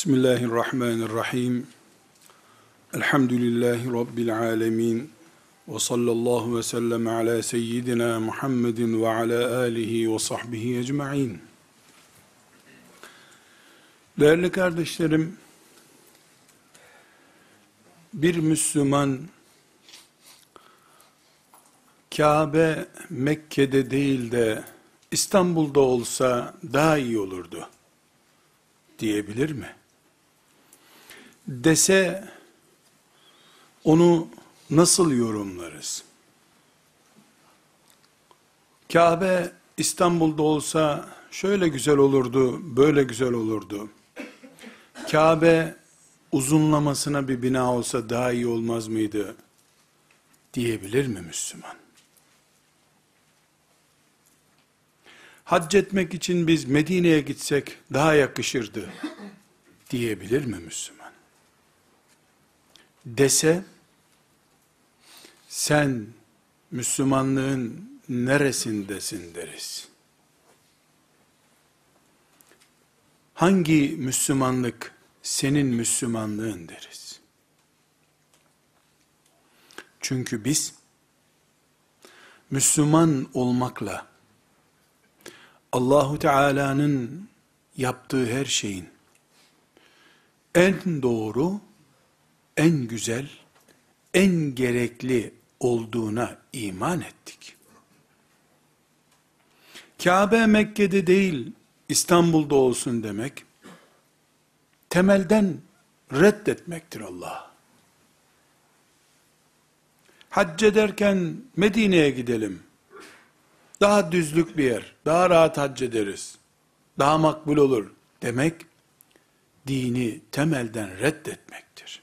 Bismillahirrahmanirrahim. Elhamdülillahi Rabbil alemin. Ve sallallahu ve sellem ala seyyidina Muhammedin ve ala alihi ve sahbihi ecma'in. Değerli kardeşlerim, bir Müslüman Kabe Mekke'de değil de İstanbul'da olsa daha iyi olurdu diyebilir mi? Dese onu nasıl yorumlarız? Kabe İstanbul'da olsa şöyle güzel olurdu, böyle güzel olurdu. Kabe uzunlamasına bir bina olsa daha iyi olmaz mıydı? Diyebilir mi Müslüman? hac etmek için biz Medine'ye gitsek daha yakışırdı diyebilir mi Müslüman? Dese, sen Müslümanlığın neresindesin deriz. Hangi Müslümanlık senin Müslümanlığın deriz. Çünkü biz Müslüman olmakla Allahu Teala'nın yaptığı her şeyin en doğru, en güzel, en gerekli olduğuna iman ettik. Kabe Mekke'de değil, İstanbul'da olsun demek, temelden reddetmektir Allah. Hac ederken Medine'ye gidelim. Daha düzlük bir yer, daha rahat hac ederiz, daha makbul olur demek, dini temelden reddetmektir.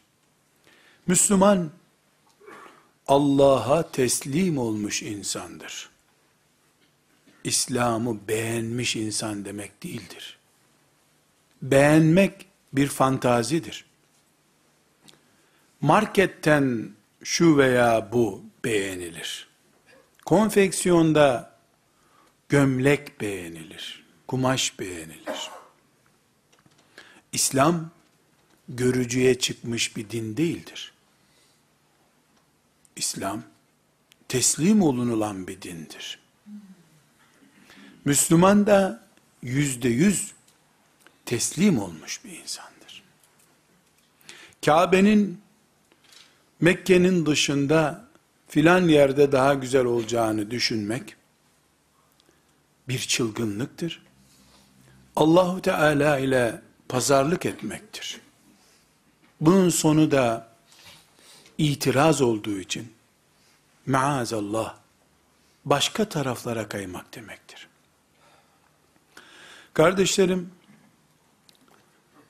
Müslüman, Allah'a teslim olmuş insandır. İslam'ı beğenmiş insan demek değildir. Beğenmek bir fantazidir. Marketten şu veya bu beğenilir. Konfeksiyonda gömlek beğenilir, kumaş beğenilir. İslam, görücüye çıkmış bir din değildir. İslam, teslim olunulan bir dindir. Müslüman da yüzde yüz teslim olmuş bir insandır. Kabe'nin Mekke'nin dışında filan yerde daha güzel olacağını düşünmek, bir çılgınlıktır. Allahu Teala ile pazarlık etmektir. Bunun sonu da itiraz olduğu için maazallah başka taraflara kaymak demektir. Kardeşlerim,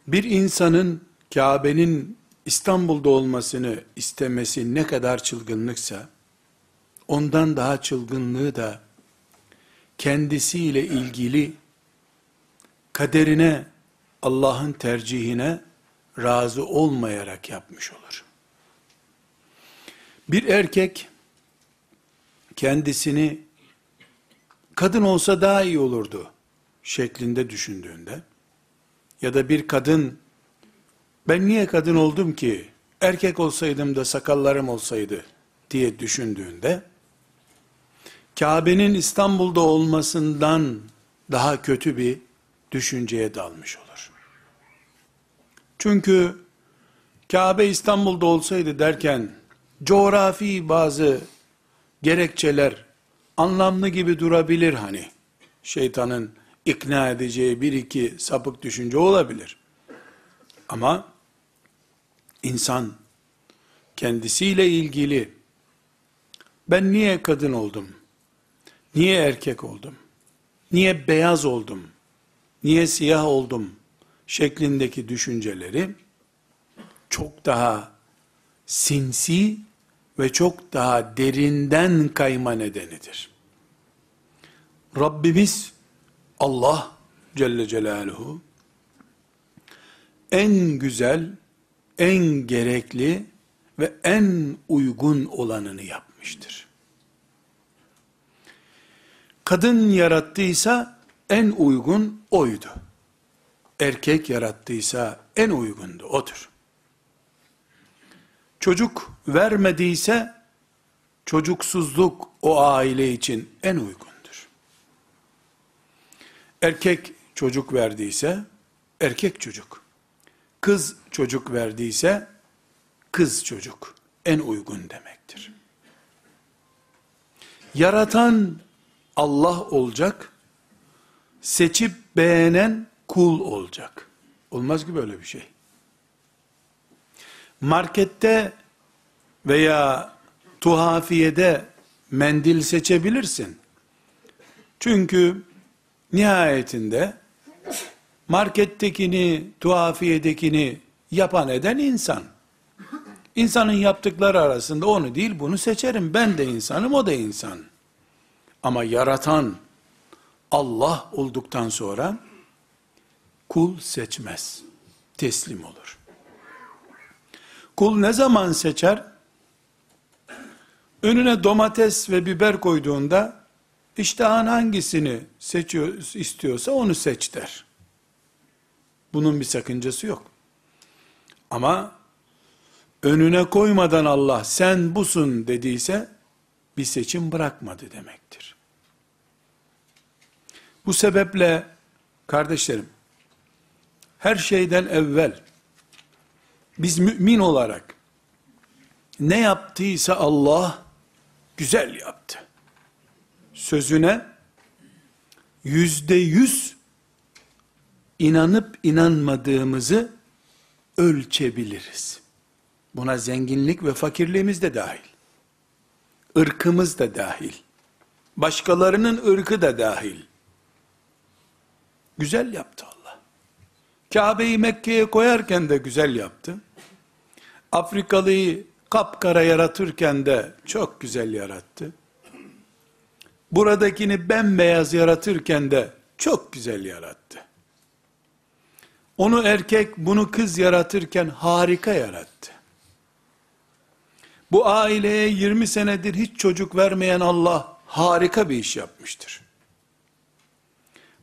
bir insanın Kabe'nin İstanbul'da olmasını istemesi ne kadar çılgınlıksa, ondan daha çılgınlığı da kendisiyle ilgili kaderine, Allah'ın tercihine razı olmayarak yapmış olur. Bir erkek kendisini kadın olsa daha iyi olurdu şeklinde düşündüğünde ya da bir kadın ben niye kadın oldum ki erkek olsaydım da sakallarım olsaydı diye düşündüğünde Kabe'nin İstanbul'da olmasından daha kötü bir düşünceye dalmış olur. Çünkü Kabe İstanbul'da olsaydı derken coğrafi bazı gerekçeler anlamlı gibi durabilir hani. Şeytanın ikna edeceği bir iki sapık düşünce olabilir. Ama insan kendisiyle ilgili ben niye kadın oldum? Niye erkek oldum? Niye beyaz oldum? Niye siyah oldum? şeklindeki düşünceleri çok daha sinsi ve çok daha derinden kayma nedenidir. Rabbimiz Allah Celle Celaluhu en güzel, en gerekli ve en uygun olanını yapmıştır kadın yarattıysa en uygun oydu. Erkek yarattıysa en uygundu, odur. Çocuk vermediyse, çocuksuzluk o aile için en uygundur. Erkek çocuk verdiyse, erkek çocuk. Kız çocuk verdiyse, kız çocuk en uygun demektir. Yaratan Allah olacak, seçip beğenen kul olacak. Olmaz ki böyle bir şey. Markette veya tuhafiyede mendil seçebilirsin. Çünkü nihayetinde markettekini, tuhafiyedekini yapan eden insan. İnsanın yaptıkları arasında onu değil bunu seçerim. Ben de insanım, o da insan. Ama yaratan Allah olduktan sonra kul seçmez. Teslim olur. Kul ne zaman seçer? Önüne domates ve biber koyduğunda iştahın hangisini seçiyor, istiyorsa onu seç der. Bunun bir sakıncası yok. Ama önüne koymadan Allah sen busun dediyse bir seçim bırakmadı demektir. Bu sebeple kardeşlerim her şeyden evvel biz mümin olarak ne yaptıysa Allah güzel yaptı. Sözüne yüzde yüz inanıp inanmadığımızı ölçebiliriz. Buna zenginlik ve fakirliğimiz de dahil. Irkımız da dahil. Başkalarının ırkı da dahil. Güzel yaptı Allah. Kabe'yi Mekke'ye koyarken de güzel yaptı. Afrikalıyı kapkara yaratırken de çok güzel yarattı. Buradakini bembeyaz yaratırken de çok güzel yarattı. Onu erkek, bunu kız yaratırken harika yarattı. Bu aileye 20 senedir hiç çocuk vermeyen Allah harika bir iş yapmıştır.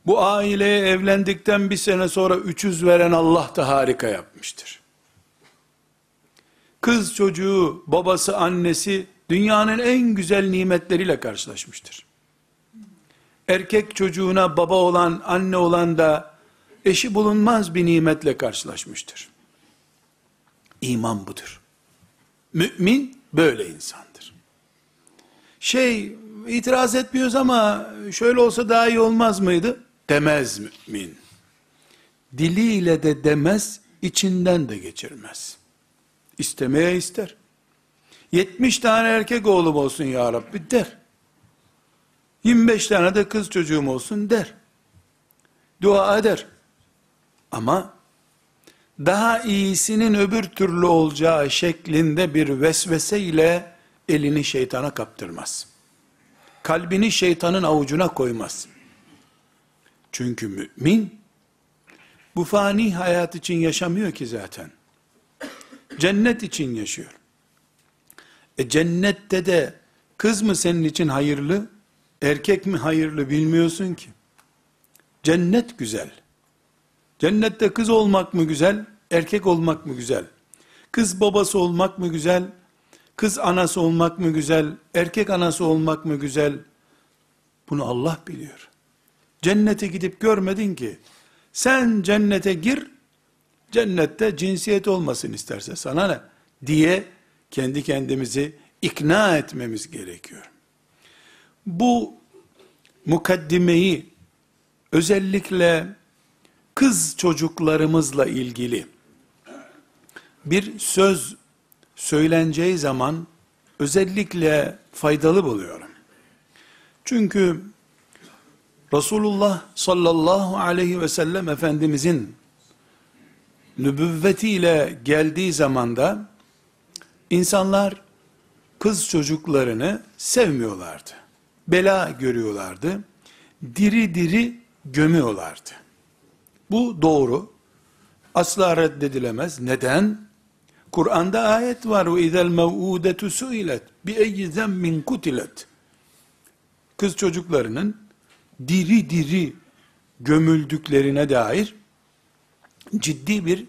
Bu aileye evlendikten bir sene sonra 300 veren Allah da harika yapmıştır. Kız çocuğu, babası, annesi dünyanın en güzel nimetleriyle karşılaşmıştır. Erkek çocuğuna baba olan, anne olan da eşi bulunmaz bir nimetle karşılaşmıştır. İman budur. Mümin böyle insandır. Şey, itiraz etmiyoruz ama şöyle olsa daha iyi olmaz mıydı? Demez mümin. Diliyle de demez, içinden de geçirmez. İstemeye ister. 70 tane erkek oğlum olsun ya Rabbi der. 25 tane de kız çocuğum olsun der. Dua eder. Ama daha iyisinin öbür türlü olacağı şeklinde bir vesvese ile elini şeytana kaptırmaz. Kalbini şeytanın avucuna koymaz. Çünkü mümin bu fani hayat için yaşamıyor ki zaten. Cennet için yaşıyor. E cennette de kız mı senin için hayırlı, erkek mi hayırlı bilmiyorsun ki. Cennet güzel. Cennette kız olmak mı güzel, erkek olmak mı güzel? Kız babası olmak mı güzel, kız anası olmak mı güzel, erkek anası olmak mı güzel? Bunu Allah biliyor. Cennete gidip görmedin ki. Sen cennete gir, cennette cinsiyet olmasın isterse sana ne? Diye kendi kendimizi ikna etmemiz gerekiyor. Bu mukaddimeyi özellikle kız çocuklarımızla ilgili bir söz söyleneceği zaman özellikle faydalı buluyorum. Çünkü Resulullah sallallahu aleyhi ve sellem Efendimizin nübüvvetiyle geldiği zamanda insanlar kız çocuklarını sevmiyorlardı. Bela görüyorlardı. Diri diri gömüyorlardı. Bu doğru. Asla reddedilemez. Neden? Kur'an'da ayet var. وَاِذَا الْمَوْعُودَةُ سُئِلَتْ بِاَيِّ ذَمِّنْ kutilet. Kız çocuklarının diri diri gömüldüklerine dair ciddi bir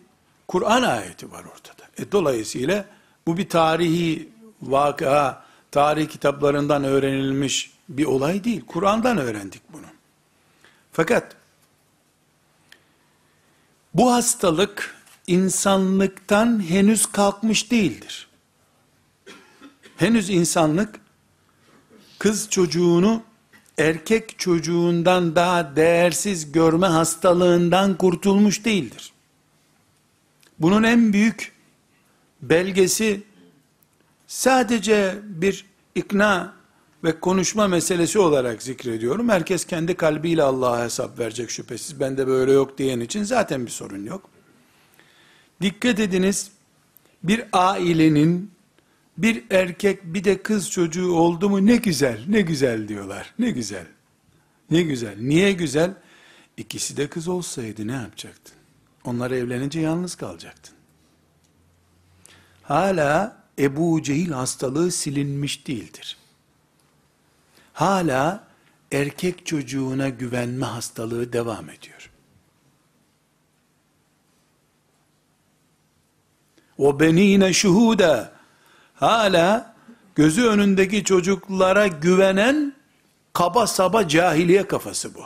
Kur'an ayeti var ortada. E, dolayısıyla bu bir tarihi vaka, tarih kitaplarından öğrenilmiş bir olay değil. Kur'an'dan öğrendik bunu. Fakat bu hastalık insanlıktan henüz kalkmış değildir. Henüz insanlık kız çocuğunu erkek çocuğundan daha değersiz görme hastalığından kurtulmuş değildir. Bunun en büyük belgesi sadece bir ikna ve konuşma meselesi olarak zikrediyorum. Herkes kendi kalbiyle Allah'a hesap verecek şüphesiz. Bende böyle yok diyen için zaten bir sorun yok. Dikkat ediniz, bir ailenin bir erkek bir de kız çocuğu oldu mu ne güzel, ne güzel diyorlar. Ne güzel. Ne güzel. Niye güzel? İkisi de kız olsaydı ne yapacaktın? Onlar evlenince yalnız kalacaktın. Hala Ebu Cehil hastalığı silinmiş değildir. Hala erkek çocuğuna güvenme hastalığı devam ediyor. O benine şuhuda hala gözü önündeki çocuklara güvenen kaba saba cahiliye kafası bu.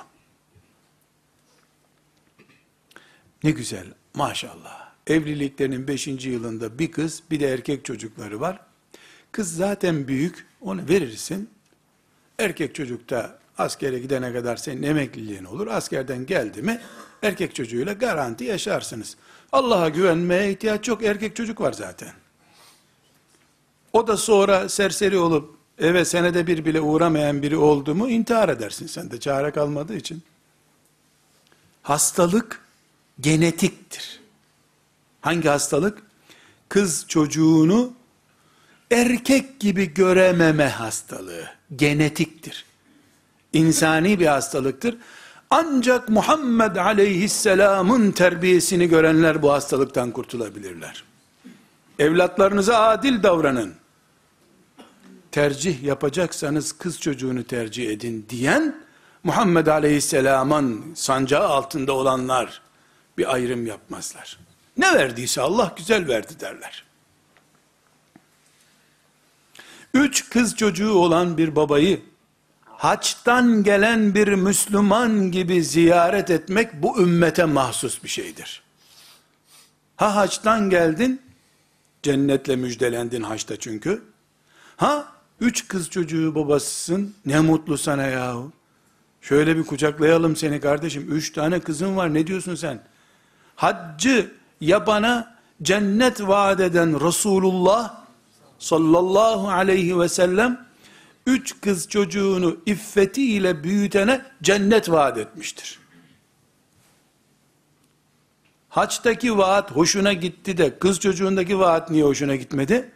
Ne güzel maşallah. Evliliklerinin beşinci yılında bir kız bir de erkek çocukları var. Kız zaten büyük onu verirsin. Erkek çocukta askere gidene kadar senin emekliliğin olur. Askerden geldi mi erkek çocuğuyla garanti yaşarsınız. Allah'a güvenmeye ihtiyaç yok. Erkek çocuk var zaten. O da sonra serseri olup eve senede bir bile uğramayan biri oldu mu intihar edersin sen de çare kalmadığı için. Hastalık genetiktir. Hangi hastalık? Kız çocuğunu erkek gibi görememe hastalığı. Genetiktir. İnsani bir hastalıktır. Ancak Muhammed aleyhisselamın terbiyesini görenler bu hastalıktan kurtulabilirler. Evlatlarınıza adil davranın. Tercih yapacaksanız kız çocuğunu tercih edin diyen Muhammed aleyhisselamın sancağı altında olanlar bir ayrım yapmazlar. Ne verdiyse Allah güzel verdi derler. Üç kız çocuğu olan bir babayı haçtan gelen bir Müslüman gibi ziyaret etmek bu ümmete mahsus bir şeydir. Ha haçtan geldin, cennetle müjdelendin haçta çünkü. Ha üç kız çocuğu babasısın, ne mutlu sana yahu. Şöyle bir kucaklayalım seni kardeşim, üç tane kızın var ne diyorsun sen? Haccı yapana cennet vaat eden Resulullah sallallahu aleyhi ve sellem üç kız çocuğunu iffetiyle büyütene cennet vaat etmiştir. Haçtaki vaat hoşuna gitti de kız çocuğundaki vaat niye hoşuna gitmedi?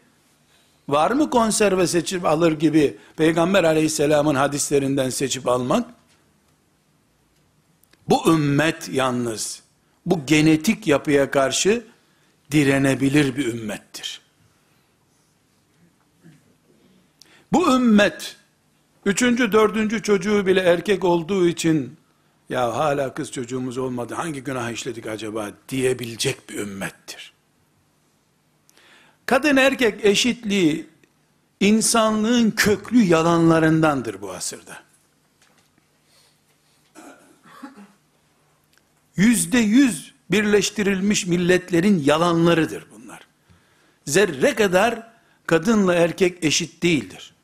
Var mı konserve seçip alır gibi Peygamber aleyhisselamın hadislerinden seçip almak? Bu ümmet yalnız bu genetik yapıya karşı direnebilir bir ümmettir. Bu ümmet, üçüncü, dördüncü çocuğu bile erkek olduğu için, ya hala kız çocuğumuz olmadı, hangi günah işledik acaba diyebilecek bir ümmettir. Kadın erkek eşitliği, insanlığın köklü yalanlarındandır bu asırda. Yüzde yüz birleştirilmiş milletlerin yalanlarıdır bunlar. Zerre kadar kadınla erkek eşit değildir.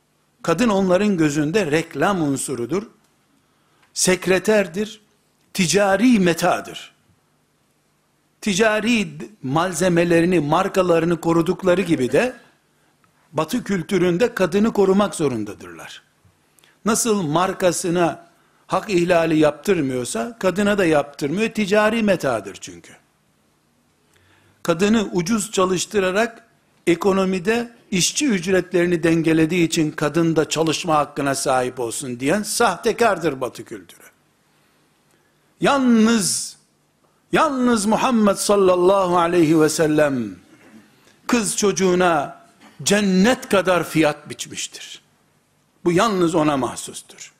Kadın onların gözünde reklam unsurudur. Sekreterdir. Ticari metadır. Ticari malzemelerini, markalarını korudukları gibi de Batı kültüründe kadını korumak zorundadırlar. Nasıl markasına hak ihlali yaptırmıyorsa kadına da yaptırmıyor. Ticari metadır çünkü. Kadını ucuz çalıştırarak ekonomide işçi ücretlerini dengelediği için kadın da çalışma hakkına sahip olsun diyen sahtekardır batı kültürü. Yalnız, yalnız Muhammed sallallahu aleyhi ve sellem kız çocuğuna cennet kadar fiyat biçmiştir. Bu yalnız ona mahsustur.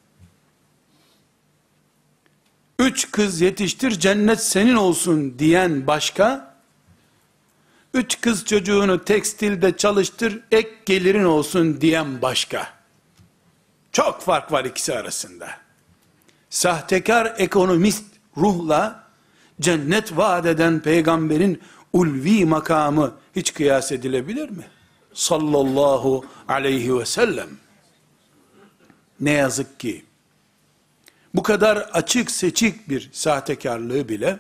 Üç kız yetiştir cennet senin olsun diyen başka, üç kız çocuğunu tekstilde çalıştır, ek gelirin olsun diyen başka. Çok fark var ikisi arasında. Sahtekar ekonomist ruhla cennet vaat eden peygamberin ulvi makamı hiç kıyas edilebilir mi? Sallallahu aleyhi ve sellem. Ne yazık ki bu kadar açık seçik bir sahtekarlığı bile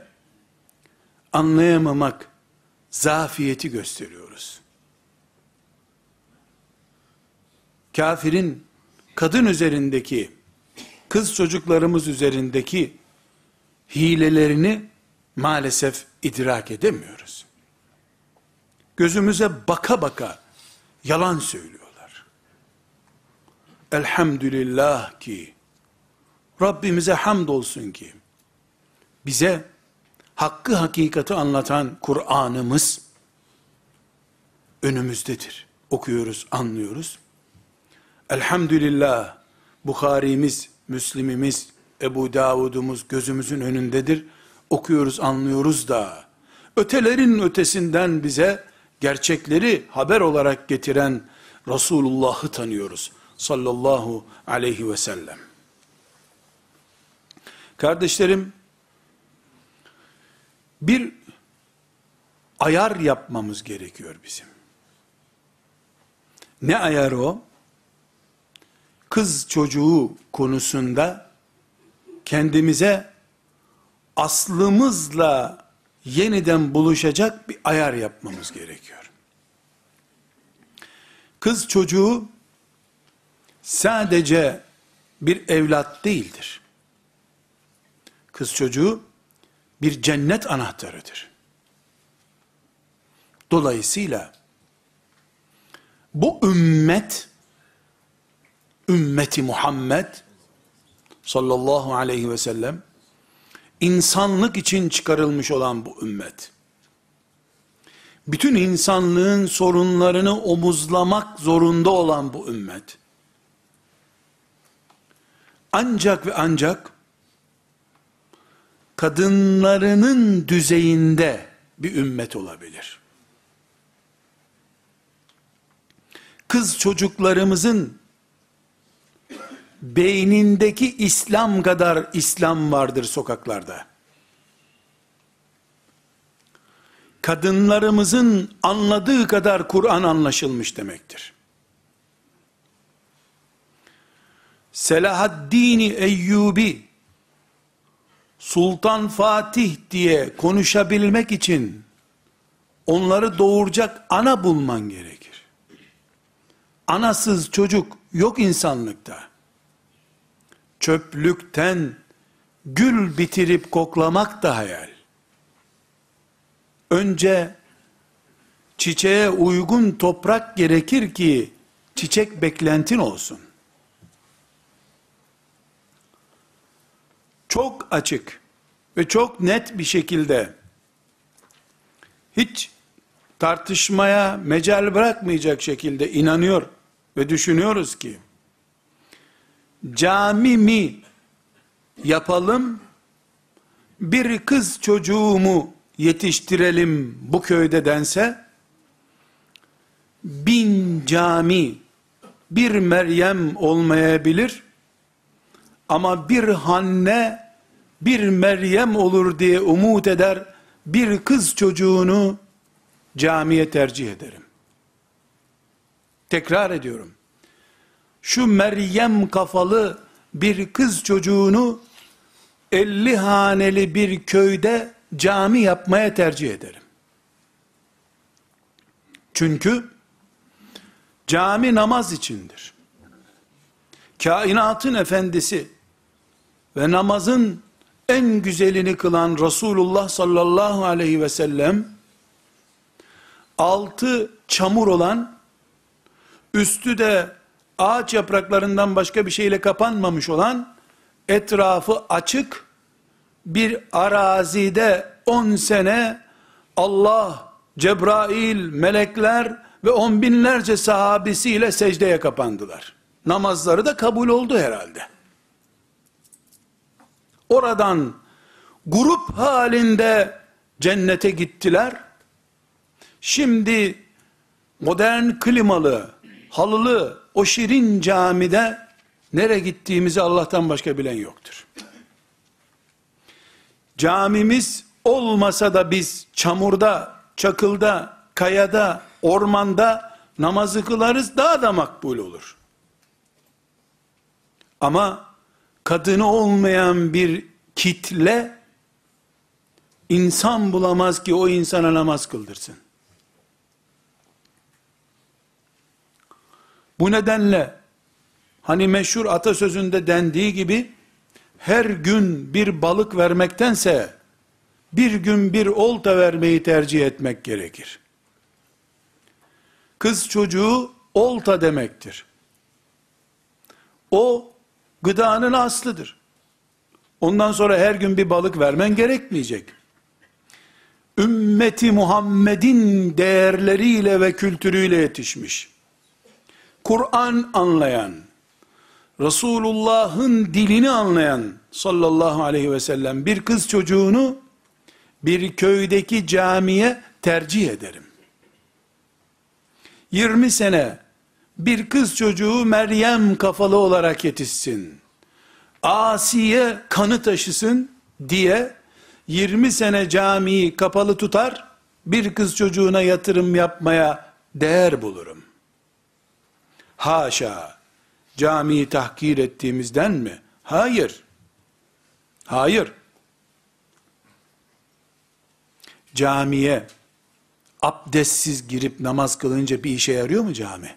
anlayamamak zafiyeti gösteriyoruz. Kafirin kadın üzerindeki, kız çocuklarımız üzerindeki hilelerini maalesef idrak edemiyoruz. Gözümüze baka baka yalan söylüyorlar. Elhamdülillah ki Rabbimize hamdolsun ki bize hakkı hakikati anlatan Kur'an'ımız önümüzdedir. Okuyoruz, anlıyoruz. Elhamdülillah Bukhari'miz, Müslim'imiz, Ebu Davud'umuz gözümüzün önündedir. Okuyoruz, anlıyoruz da ötelerin ötesinden bize gerçekleri haber olarak getiren Resulullah'ı tanıyoruz. Sallallahu aleyhi ve sellem. Kardeşlerim, bir ayar yapmamız gerekiyor bizim. Ne ayar o? Kız çocuğu konusunda kendimize aslımızla yeniden buluşacak bir ayar yapmamız gerekiyor. Kız çocuğu sadece bir evlat değildir. Kız çocuğu bir cennet anahtarıdır. Dolayısıyla bu ümmet ümmeti Muhammed sallallahu aleyhi ve sellem insanlık için çıkarılmış olan bu ümmet bütün insanlığın sorunlarını omuzlamak zorunda olan bu ümmet ancak ve ancak kadınlarının düzeyinde bir ümmet olabilir. Kız çocuklarımızın beynindeki İslam kadar İslam vardır sokaklarda. Kadınlarımızın anladığı kadar Kur'an anlaşılmış demektir. Selahaddin Eyyubi Sultan Fatih diye konuşabilmek için onları doğuracak ana bulman gerekir. Anasız çocuk yok insanlıkta. Çöplükten gül bitirip koklamak da hayal. Önce çiçeğe uygun toprak gerekir ki çiçek beklentin olsun. çok açık ve çok net bir şekilde hiç tartışmaya mecal bırakmayacak şekilde inanıyor ve düşünüyoruz ki cami mi yapalım bir kız çocuğumu yetiştirelim bu köyde dense bin cami bir Meryem olmayabilir ama bir Hanne bir Meryem olur diye umut eder, bir kız çocuğunu camiye tercih ederim. Tekrar ediyorum. Şu Meryem kafalı bir kız çocuğunu 50 haneli bir köyde cami yapmaya tercih ederim. Çünkü cami namaz içindir. Kainatın efendisi ve namazın en güzelini kılan Resulullah sallallahu aleyhi ve sellem altı çamur olan üstü de ağaç yapraklarından başka bir şeyle kapanmamış olan etrafı açık bir arazide on sene Allah, Cebrail, melekler ve on binlerce sahabesiyle secdeye kapandılar. Namazları da kabul oldu herhalde. Oradan grup halinde cennete gittiler. Şimdi modern klimalı, halılı, o şirin camide nere gittiğimizi Allah'tan başka bilen yoktur. Camimiz olmasa da biz çamurda, çakılda, kayada, ormanda namazı kılarız daha da makbul olur. Ama kadını olmayan bir kitle insan bulamaz ki o insana namaz kıldırsın. Bu nedenle hani meşhur atasözünde dendiği gibi her gün bir balık vermektense bir gün bir olta vermeyi tercih etmek gerekir. Kız çocuğu olta demektir. O gıdanın aslıdır. Ondan sonra her gün bir balık vermen gerekmeyecek. Ümmeti Muhammed'in değerleriyle ve kültürüyle yetişmiş. Kur'an anlayan, Resulullah'ın dilini anlayan sallallahu aleyhi ve sellem bir kız çocuğunu bir köydeki camiye tercih ederim. 20 sene bir kız çocuğu Meryem kafalı olarak yetişsin. Asiye kanı taşısın diye 20 sene camiyi kapalı tutar, bir kız çocuğuna yatırım yapmaya değer bulurum. Haşa, camiyi tahkir ettiğimizden mi? Hayır. Hayır. Camiye abdestsiz girip namaz kılınca bir işe yarıyor mu cami?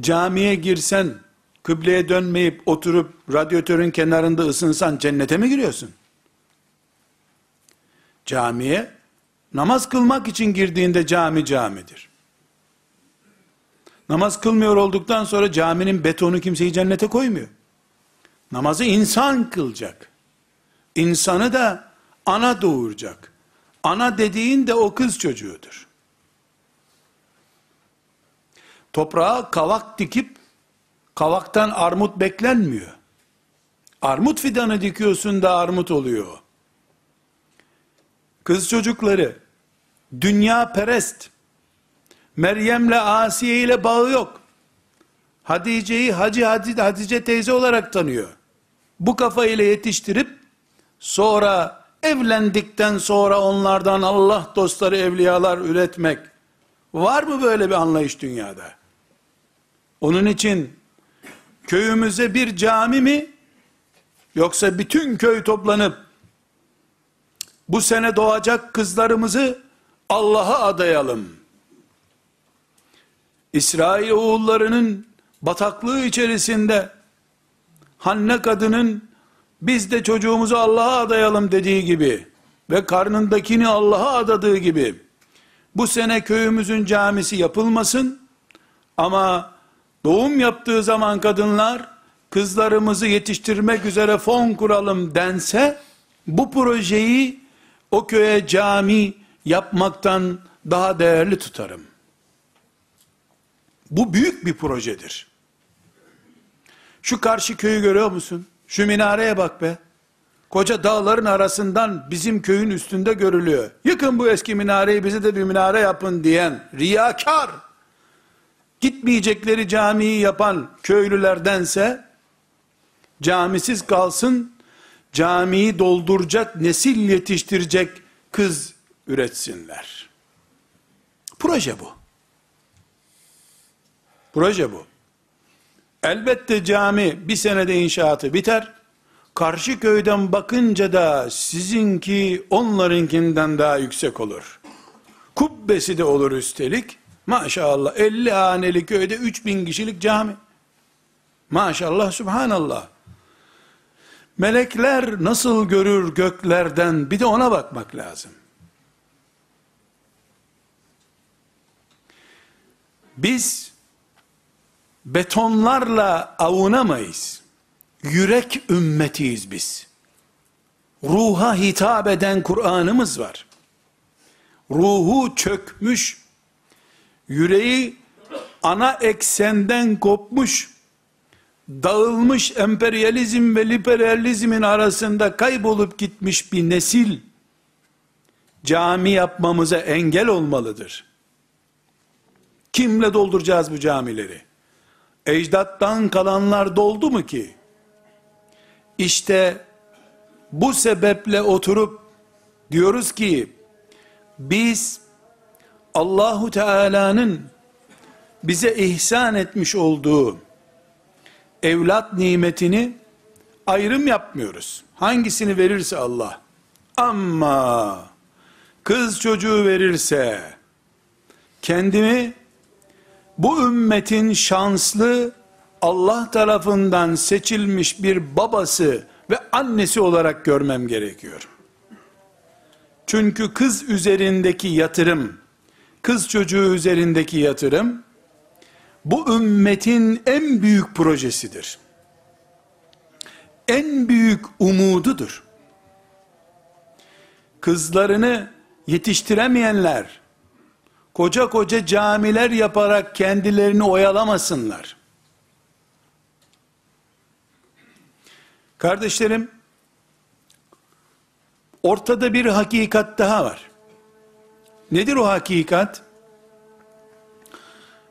Camiye girsen, kıbleye dönmeyip oturup radyatörün kenarında ısınsan cennete mi giriyorsun? Camiye namaz kılmak için girdiğinde cami camidir. Namaz kılmıyor olduktan sonra caminin betonu kimseyi cennete koymuyor. Namazı insan kılacak. İnsanı da ana doğuracak. Ana dediğin de o kız çocuğudur. Toprağa kavak dikip kavaktan armut beklenmiyor. Armut fidanı dikiyorsun da armut oluyor. Kız çocukları dünya perest. Meryem'le Asiye ile bağı yok. Hatice'yi Hacı Hatice teyze olarak tanıyor. Bu kafa ile yetiştirip sonra evlendikten sonra onlardan Allah dostları evliyalar üretmek var mı böyle bir anlayış dünyada? Onun için köyümüze bir cami mi yoksa bütün köy toplanıp bu sene doğacak kızlarımızı Allah'a adayalım. İsrail oğullarının bataklığı içerisinde Hanne kadının biz de çocuğumuzu Allah'a adayalım dediği gibi ve karnındakini Allah'a adadığı gibi bu sene köyümüzün camisi yapılmasın ama doğum yaptığı zaman kadınlar kızlarımızı yetiştirmek üzere fon kuralım dense bu projeyi o köye cami yapmaktan daha değerli tutarım. Bu büyük bir projedir. Şu karşı köyü görüyor musun? Şu minareye bak be. Koca dağların arasından bizim köyün üstünde görülüyor. Yıkın bu eski minareyi bize de bir minare yapın diyen riyakar. Gitmeyecekleri camiyi yapan köylülerdense camisiz kalsın, camiyi dolduracak, nesil yetiştirecek kız üretsinler. Proje bu. Proje bu. Elbette cami bir senede inşaatı biter. Karşı köyden bakınca da sizinki onlarınkinden daha yüksek olur. Kubbesi de olur üstelik. Maşallah 50 haneli köyde 3000 kişilik cami. Maşallah subhanallah. Melekler nasıl görür göklerden bir de ona bakmak lazım. Biz betonlarla avunamayız. Yürek ümmetiyiz biz. Ruha hitap eden Kur'an'ımız var. Ruhu çökmüş, yüreği ana eksenden kopmuş, dağılmış emperyalizm ve liberalizmin arasında kaybolup gitmiş bir nesil, cami yapmamıza engel olmalıdır. Kimle dolduracağız bu camileri? Ecdattan kalanlar doldu mu ki? İşte bu sebeple oturup diyoruz ki biz Allahu Teala'nın bize ihsan etmiş olduğu evlat nimetini ayrım yapmıyoruz. Hangisini verirse Allah. Ama kız çocuğu verirse kendimi bu ümmetin şanslı Allah tarafından seçilmiş bir babası ve annesi olarak görmem gerekiyor. Çünkü kız üzerindeki yatırım, kız çocuğu üzerindeki yatırım, bu ümmetin en büyük projesidir. En büyük umududur. Kızlarını yetiştiremeyenler, koca koca camiler yaparak kendilerini oyalamasınlar. Kardeşlerim, ortada bir hakikat daha var. Nedir o hakikat?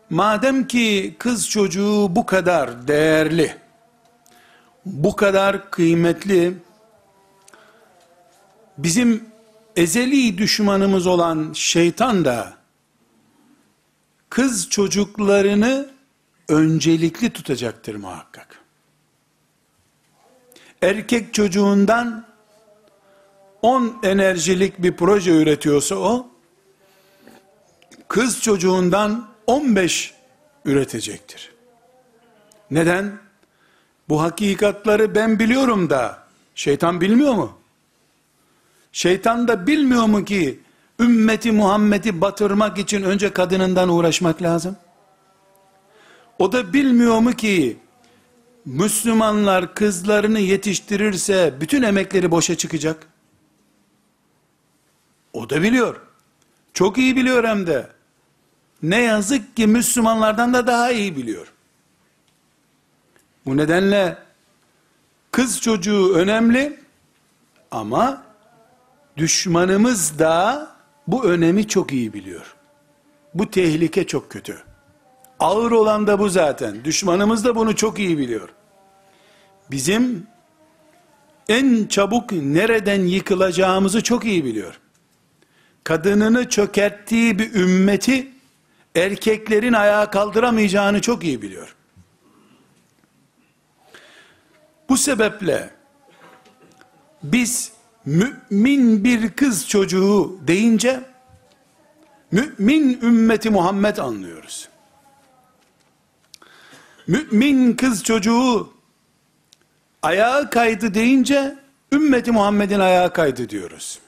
Madem ki kız çocuğu bu kadar değerli, bu kadar kıymetli, bizim ezeli düşmanımız olan şeytan da kız çocuklarını öncelikli tutacaktır muhakkak. Erkek çocuğundan 10 enerjilik bir proje üretiyorsa o, kız çocuğundan 15 üretecektir. Neden? Bu hakikatları ben biliyorum da şeytan bilmiyor mu? Şeytan da bilmiyor mu ki ümmeti Muhammed'i batırmak için önce kadınından uğraşmak lazım? O da bilmiyor mu ki Müslümanlar kızlarını yetiştirirse bütün emekleri boşa çıkacak? O da biliyor. Çok iyi biliyor hem de. Ne yazık ki Müslümanlardan da daha iyi biliyor. Bu nedenle kız çocuğu önemli ama düşmanımız da bu önemi çok iyi biliyor. Bu tehlike çok kötü. Ağır olan da bu zaten. Düşmanımız da bunu çok iyi biliyor. Bizim en çabuk nereden yıkılacağımızı çok iyi biliyor. Kadınını çökerttiği bir ümmeti erkeklerin ayağa kaldıramayacağını çok iyi biliyor. Bu sebeple biz mümin bir kız çocuğu deyince mümin ümmeti Muhammed anlıyoruz. Mümin kız çocuğu ayağa kaydı deyince ümmeti Muhammed'in ayağa kaydı diyoruz.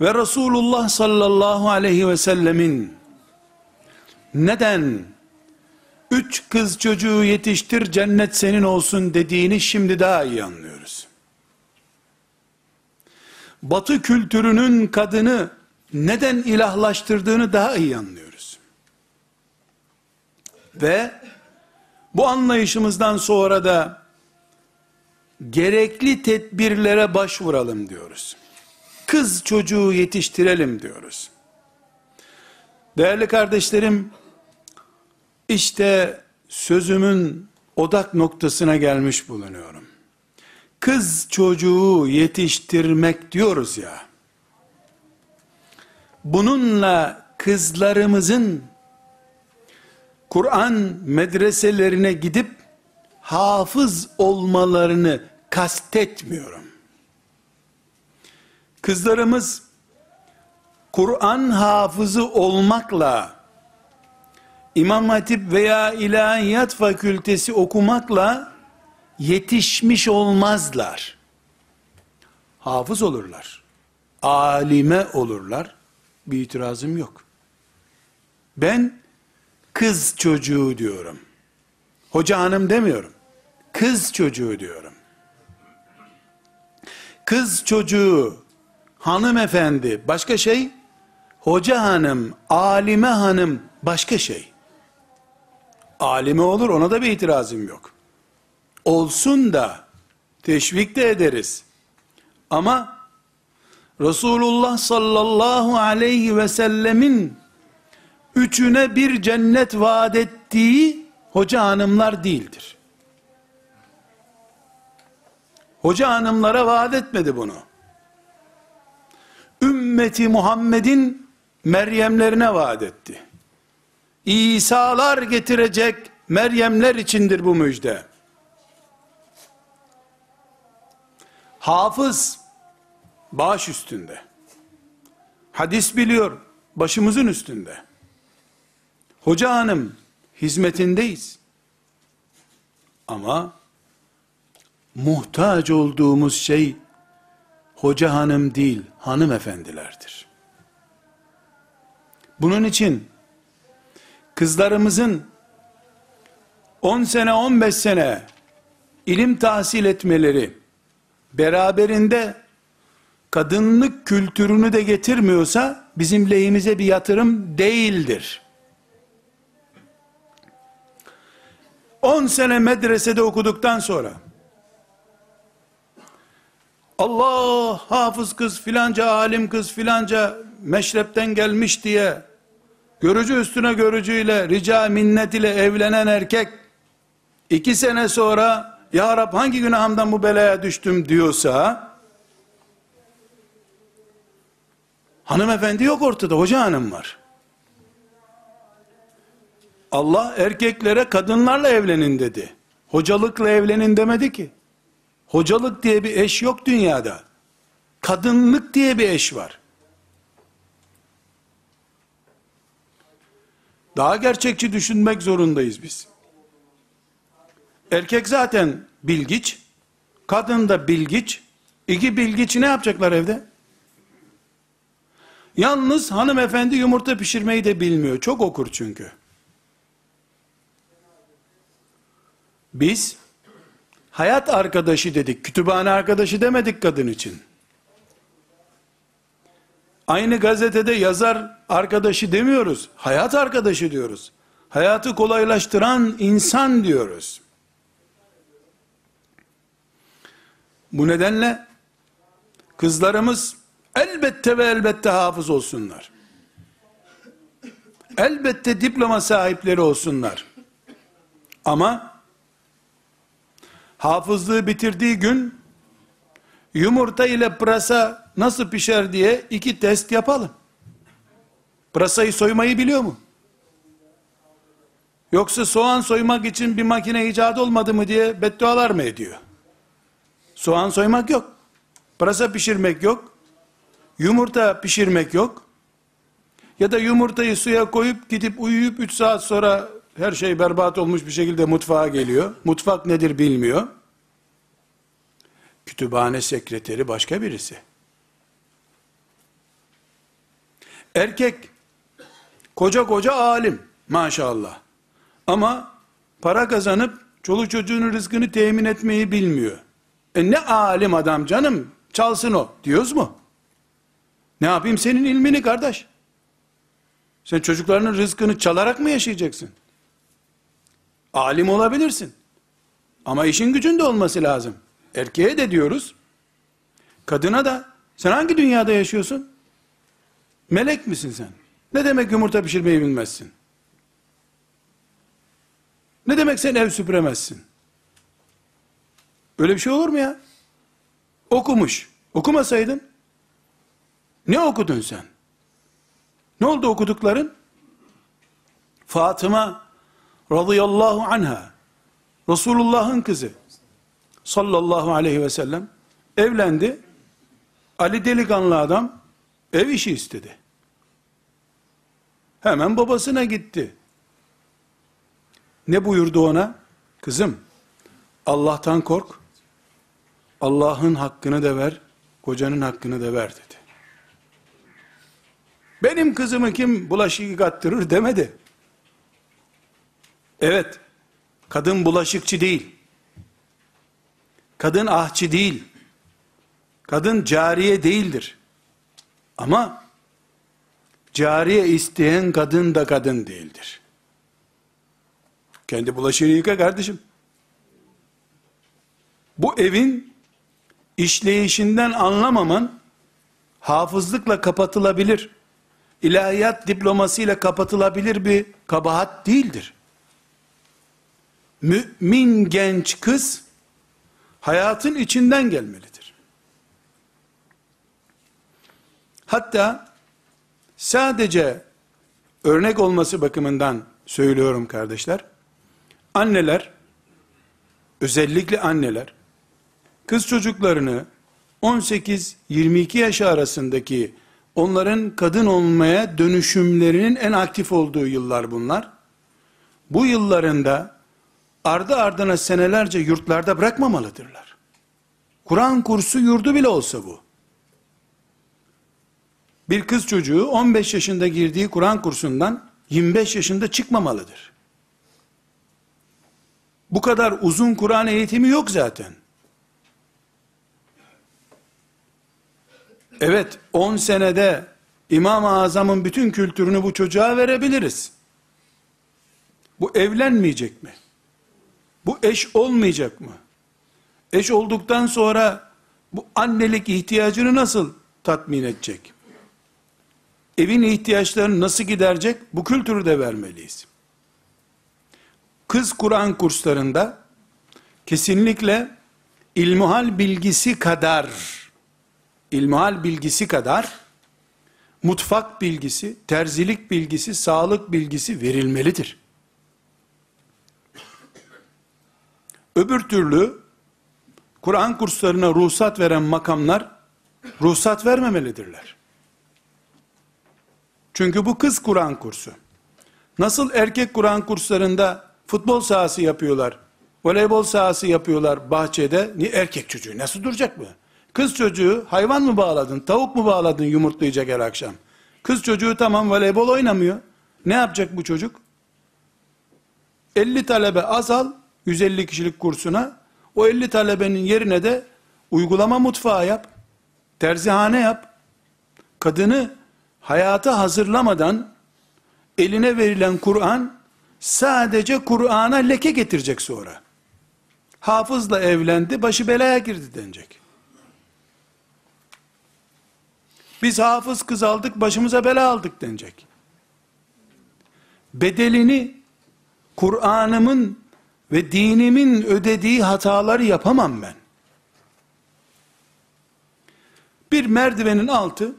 Ve Resulullah sallallahu aleyhi ve sellemin neden üç kız çocuğu yetiştir cennet senin olsun dediğini şimdi daha iyi anlıyoruz. Batı kültürünün kadını neden ilahlaştırdığını daha iyi anlıyoruz. Ve bu anlayışımızdan sonra da gerekli tedbirlere başvuralım diyoruz. Kız çocuğu yetiştirelim diyoruz. Değerli kardeşlerim, işte sözümün odak noktasına gelmiş bulunuyorum. Kız çocuğu yetiştirmek diyoruz ya. Bununla kızlarımızın Kur'an medreselerine gidip hafız olmalarını kastetmiyorum. Kızlarımız Kur'an hafızı olmakla İmam Hatip veya İlahiyat Fakültesi okumakla yetişmiş olmazlar. Hafız olurlar. Alime olurlar. Bir itirazım yok. Ben kız çocuğu diyorum. Hoca hanım demiyorum. Kız çocuğu diyorum. Kız çocuğu, hanımefendi başka şey, hoca hanım, alime hanım başka şey. Alime olur ona da bir itirazım yok. Olsun da teşvik de ederiz. Ama Resulullah sallallahu aleyhi ve sellemin üçüne bir cennet vaat ettiği hoca hanımlar değildir. Hoca hanımlara vaat etmedi bunu. Ümmeti Muhammed'in Meryemlerine vaat etti. İsa'lar getirecek Meryemler içindir bu müjde. Hafız baş üstünde. Hadis biliyor başımızın üstünde. Hoca hanım hizmetindeyiz. Ama muhtaç olduğumuz şey hoca hanım değil hanımefendilerdir. Bunun için kızlarımızın 10 sene 15 sene ilim tahsil etmeleri beraberinde kadınlık kültürünü de getirmiyorsa bizim lehimize bir yatırım değildir. 10 sene medresede okuduktan sonra Allah hafız kız filanca alim kız filanca meşrepten gelmiş diye görücü üstüne görücüyle rica minnet ile evlenen erkek iki sene sonra ya Rab hangi günahımdan bu belaya düştüm diyorsa hanımefendi yok ortada hoca hanım var. Allah erkeklere kadınlarla evlenin dedi. Hocalıkla evlenin demedi ki. Hocalık diye bir eş yok dünyada. Kadınlık diye bir eş var. Daha gerçekçi düşünmek zorundayız biz. Erkek zaten bilgiç, kadın da bilgiç. İki bilgiç ne yapacaklar evde? Yalnız hanımefendi yumurta pişirmeyi de bilmiyor. Çok okur çünkü. Biz hayat arkadaşı dedik. Kütüphane arkadaşı demedik kadın için. Aynı gazetede yazar arkadaşı demiyoruz. Hayat arkadaşı diyoruz. Hayatı kolaylaştıran insan diyoruz. Bu nedenle kızlarımız elbette ve elbette hafız olsunlar. Elbette diploma sahipleri olsunlar. Ama hafızlığı bitirdiği gün yumurta ile pırasa nasıl pişer diye iki test yapalım. Pırasayı soymayı biliyor mu? Yoksa soğan soymak için bir makine icat olmadı mı diye beddualar mı ediyor? Soğan soymak yok. Pırasa pişirmek yok. Yumurta pişirmek yok. Ya da yumurtayı suya koyup gidip uyuyup 3 saat sonra her şey berbat olmuş bir şekilde mutfağa geliyor. Mutfak nedir bilmiyor. Kütüphane sekreteri başka birisi. Erkek koca koca alim maşallah. Ama para kazanıp çoluk çocuğunun rızkını temin etmeyi bilmiyor. E ne alim adam canım çalsın o diyoruz mu? Ne yapayım senin ilmini kardeş? Sen çocuklarının rızkını çalarak mı yaşayacaksın? Alim olabilirsin. Ama işin gücün de olması lazım. Erkeğe de diyoruz. Kadına da sen hangi dünyada yaşıyorsun? Melek misin sen? Ne demek yumurta pişirmeyi bilmezsin? Ne demek sen ev süpüremezsin? Öyle bir şey olur mu ya? Okumuş. Okumasaydın ne okudun sen? Ne oldu okudukların? Fatıma radıyallahu anha Resulullah'ın kızı sallallahu aleyhi ve sellem evlendi. Ali delikanlı adam ev işi istedi. Hemen babasına gitti. Ne buyurdu ona? Kızım Allah'tan kork. Allah'ın hakkını da ver, kocanın hakkını da ver dedi. Benim kızımı kim bulaşık yıkattırır demedi. Evet, kadın bulaşıkçı değil. Kadın ahçı değil. Kadın cariye değildir. Ama cariye isteyen kadın da kadın değildir. Kendi bulaşığı yıka kardeşim. Bu evin işleyişinden anlamaman hafızlıkla kapatılabilir, ilahiyat diplomasıyla kapatılabilir bir kabahat değildir. Mümin genç kız, hayatın içinden gelmelidir. Hatta sadece örnek olması bakımından söylüyorum kardeşler. Anneler, özellikle anneler, kız çocuklarını 18-22 yaş arasındaki onların kadın olmaya dönüşümlerinin en aktif olduğu yıllar bunlar. Bu yıllarında ardı ardına senelerce yurtlarda bırakmamalıdırlar. Kur'an kursu yurdu bile olsa bu. Bir kız çocuğu 15 yaşında girdiği Kur'an kursundan 25 yaşında çıkmamalıdır. Bu kadar uzun Kur'an eğitimi yok zaten. Evet 10 senede İmam-ı Azam'ın bütün kültürünü bu çocuğa verebiliriz. Bu evlenmeyecek mi? Bu eş olmayacak mı? Eş olduktan sonra bu annelik ihtiyacını nasıl tatmin edecek? Evin ihtiyaçlarını nasıl giderecek? Bu kültürü de vermeliyiz. Kız Kur'an kurslarında kesinlikle ilmuhal bilgisi kadar ilmihal bilgisi kadar mutfak bilgisi, terzilik bilgisi, sağlık bilgisi verilmelidir. Öbür türlü Kur'an kurslarına ruhsat veren makamlar ruhsat vermemelidirler. Çünkü bu kız Kur'an kursu. Nasıl erkek Kur'an kurslarında futbol sahası yapıyorlar, voleybol sahası yapıyorlar bahçede, ni erkek çocuğu nasıl duracak mı? Kız çocuğu hayvan mı bağladın, tavuk mu bağladın yumurtlayacak her akşam? Kız çocuğu tamam voleybol oynamıyor. Ne yapacak bu çocuk? 50 talebe azal, 150 kişilik kursuna, o 50 talebenin yerine de uygulama mutfağı yap, terzihane yap. Kadını hayata hazırlamadan eline verilen Kur'an sadece Kur'an'a leke getirecek sonra. Hafızla evlendi, başı belaya girdi denecek. Biz hafız kız aldık, başımıza bela aldık denecek. Bedelini Kur'an'ımın ve dinimin ödediği hataları yapamam ben. Bir merdivenin altı,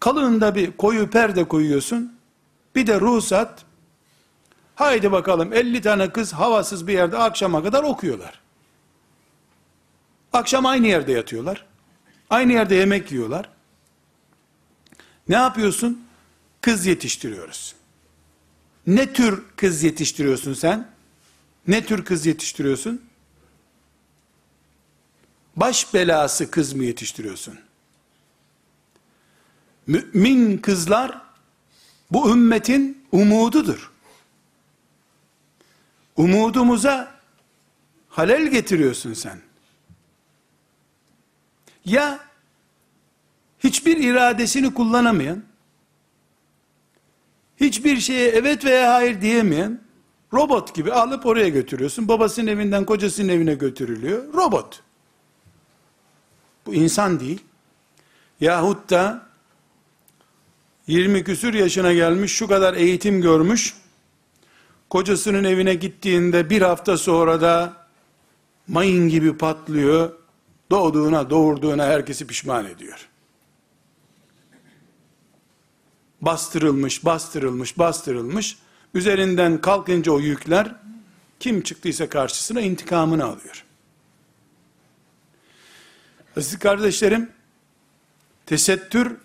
kalınında bir koyu perde koyuyorsun, bir de ruhsat, haydi bakalım 50 tane kız havasız bir yerde akşama kadar okuyorlar. Akşam aynı yerde yatıyorlar. Aynı yerde yemek yiyorlar. Ne yapıyorsun? Kız yetiştiriyoruz. Ne tür kız yetiştiriyorsun sen? Ne tür kız yetiştiriyorsun? Baş belası kız mı yetiştiriyorsun? Mümin kızlar bu ümmetin umududur. Umudumuza halel getiriyorsun sen. Ya hiçbir iradesini kullanamayan, hiçbir şeye evet veya hayır diyemeyen, robot gibi alıp oraya götürüyorsun. Babasının evinden kocasının evine götürülüyor. Robot. Bu insan değil. Yahut da 20 küsür yaşına gelmiş, şu kadar eğitim görmüş, kocasının evine gittiğinde bir hafta sonra da mayın gibi patlıyor, doğduğuna doğurduğuna herkesi pişman ediyor. Bastırılmış, bastırılmış, bastırılmış, üzerinden kalkınca o yükler, kim çıktıysa karşısına intikamını alıyor. Aziz kardeşlerim, tesettür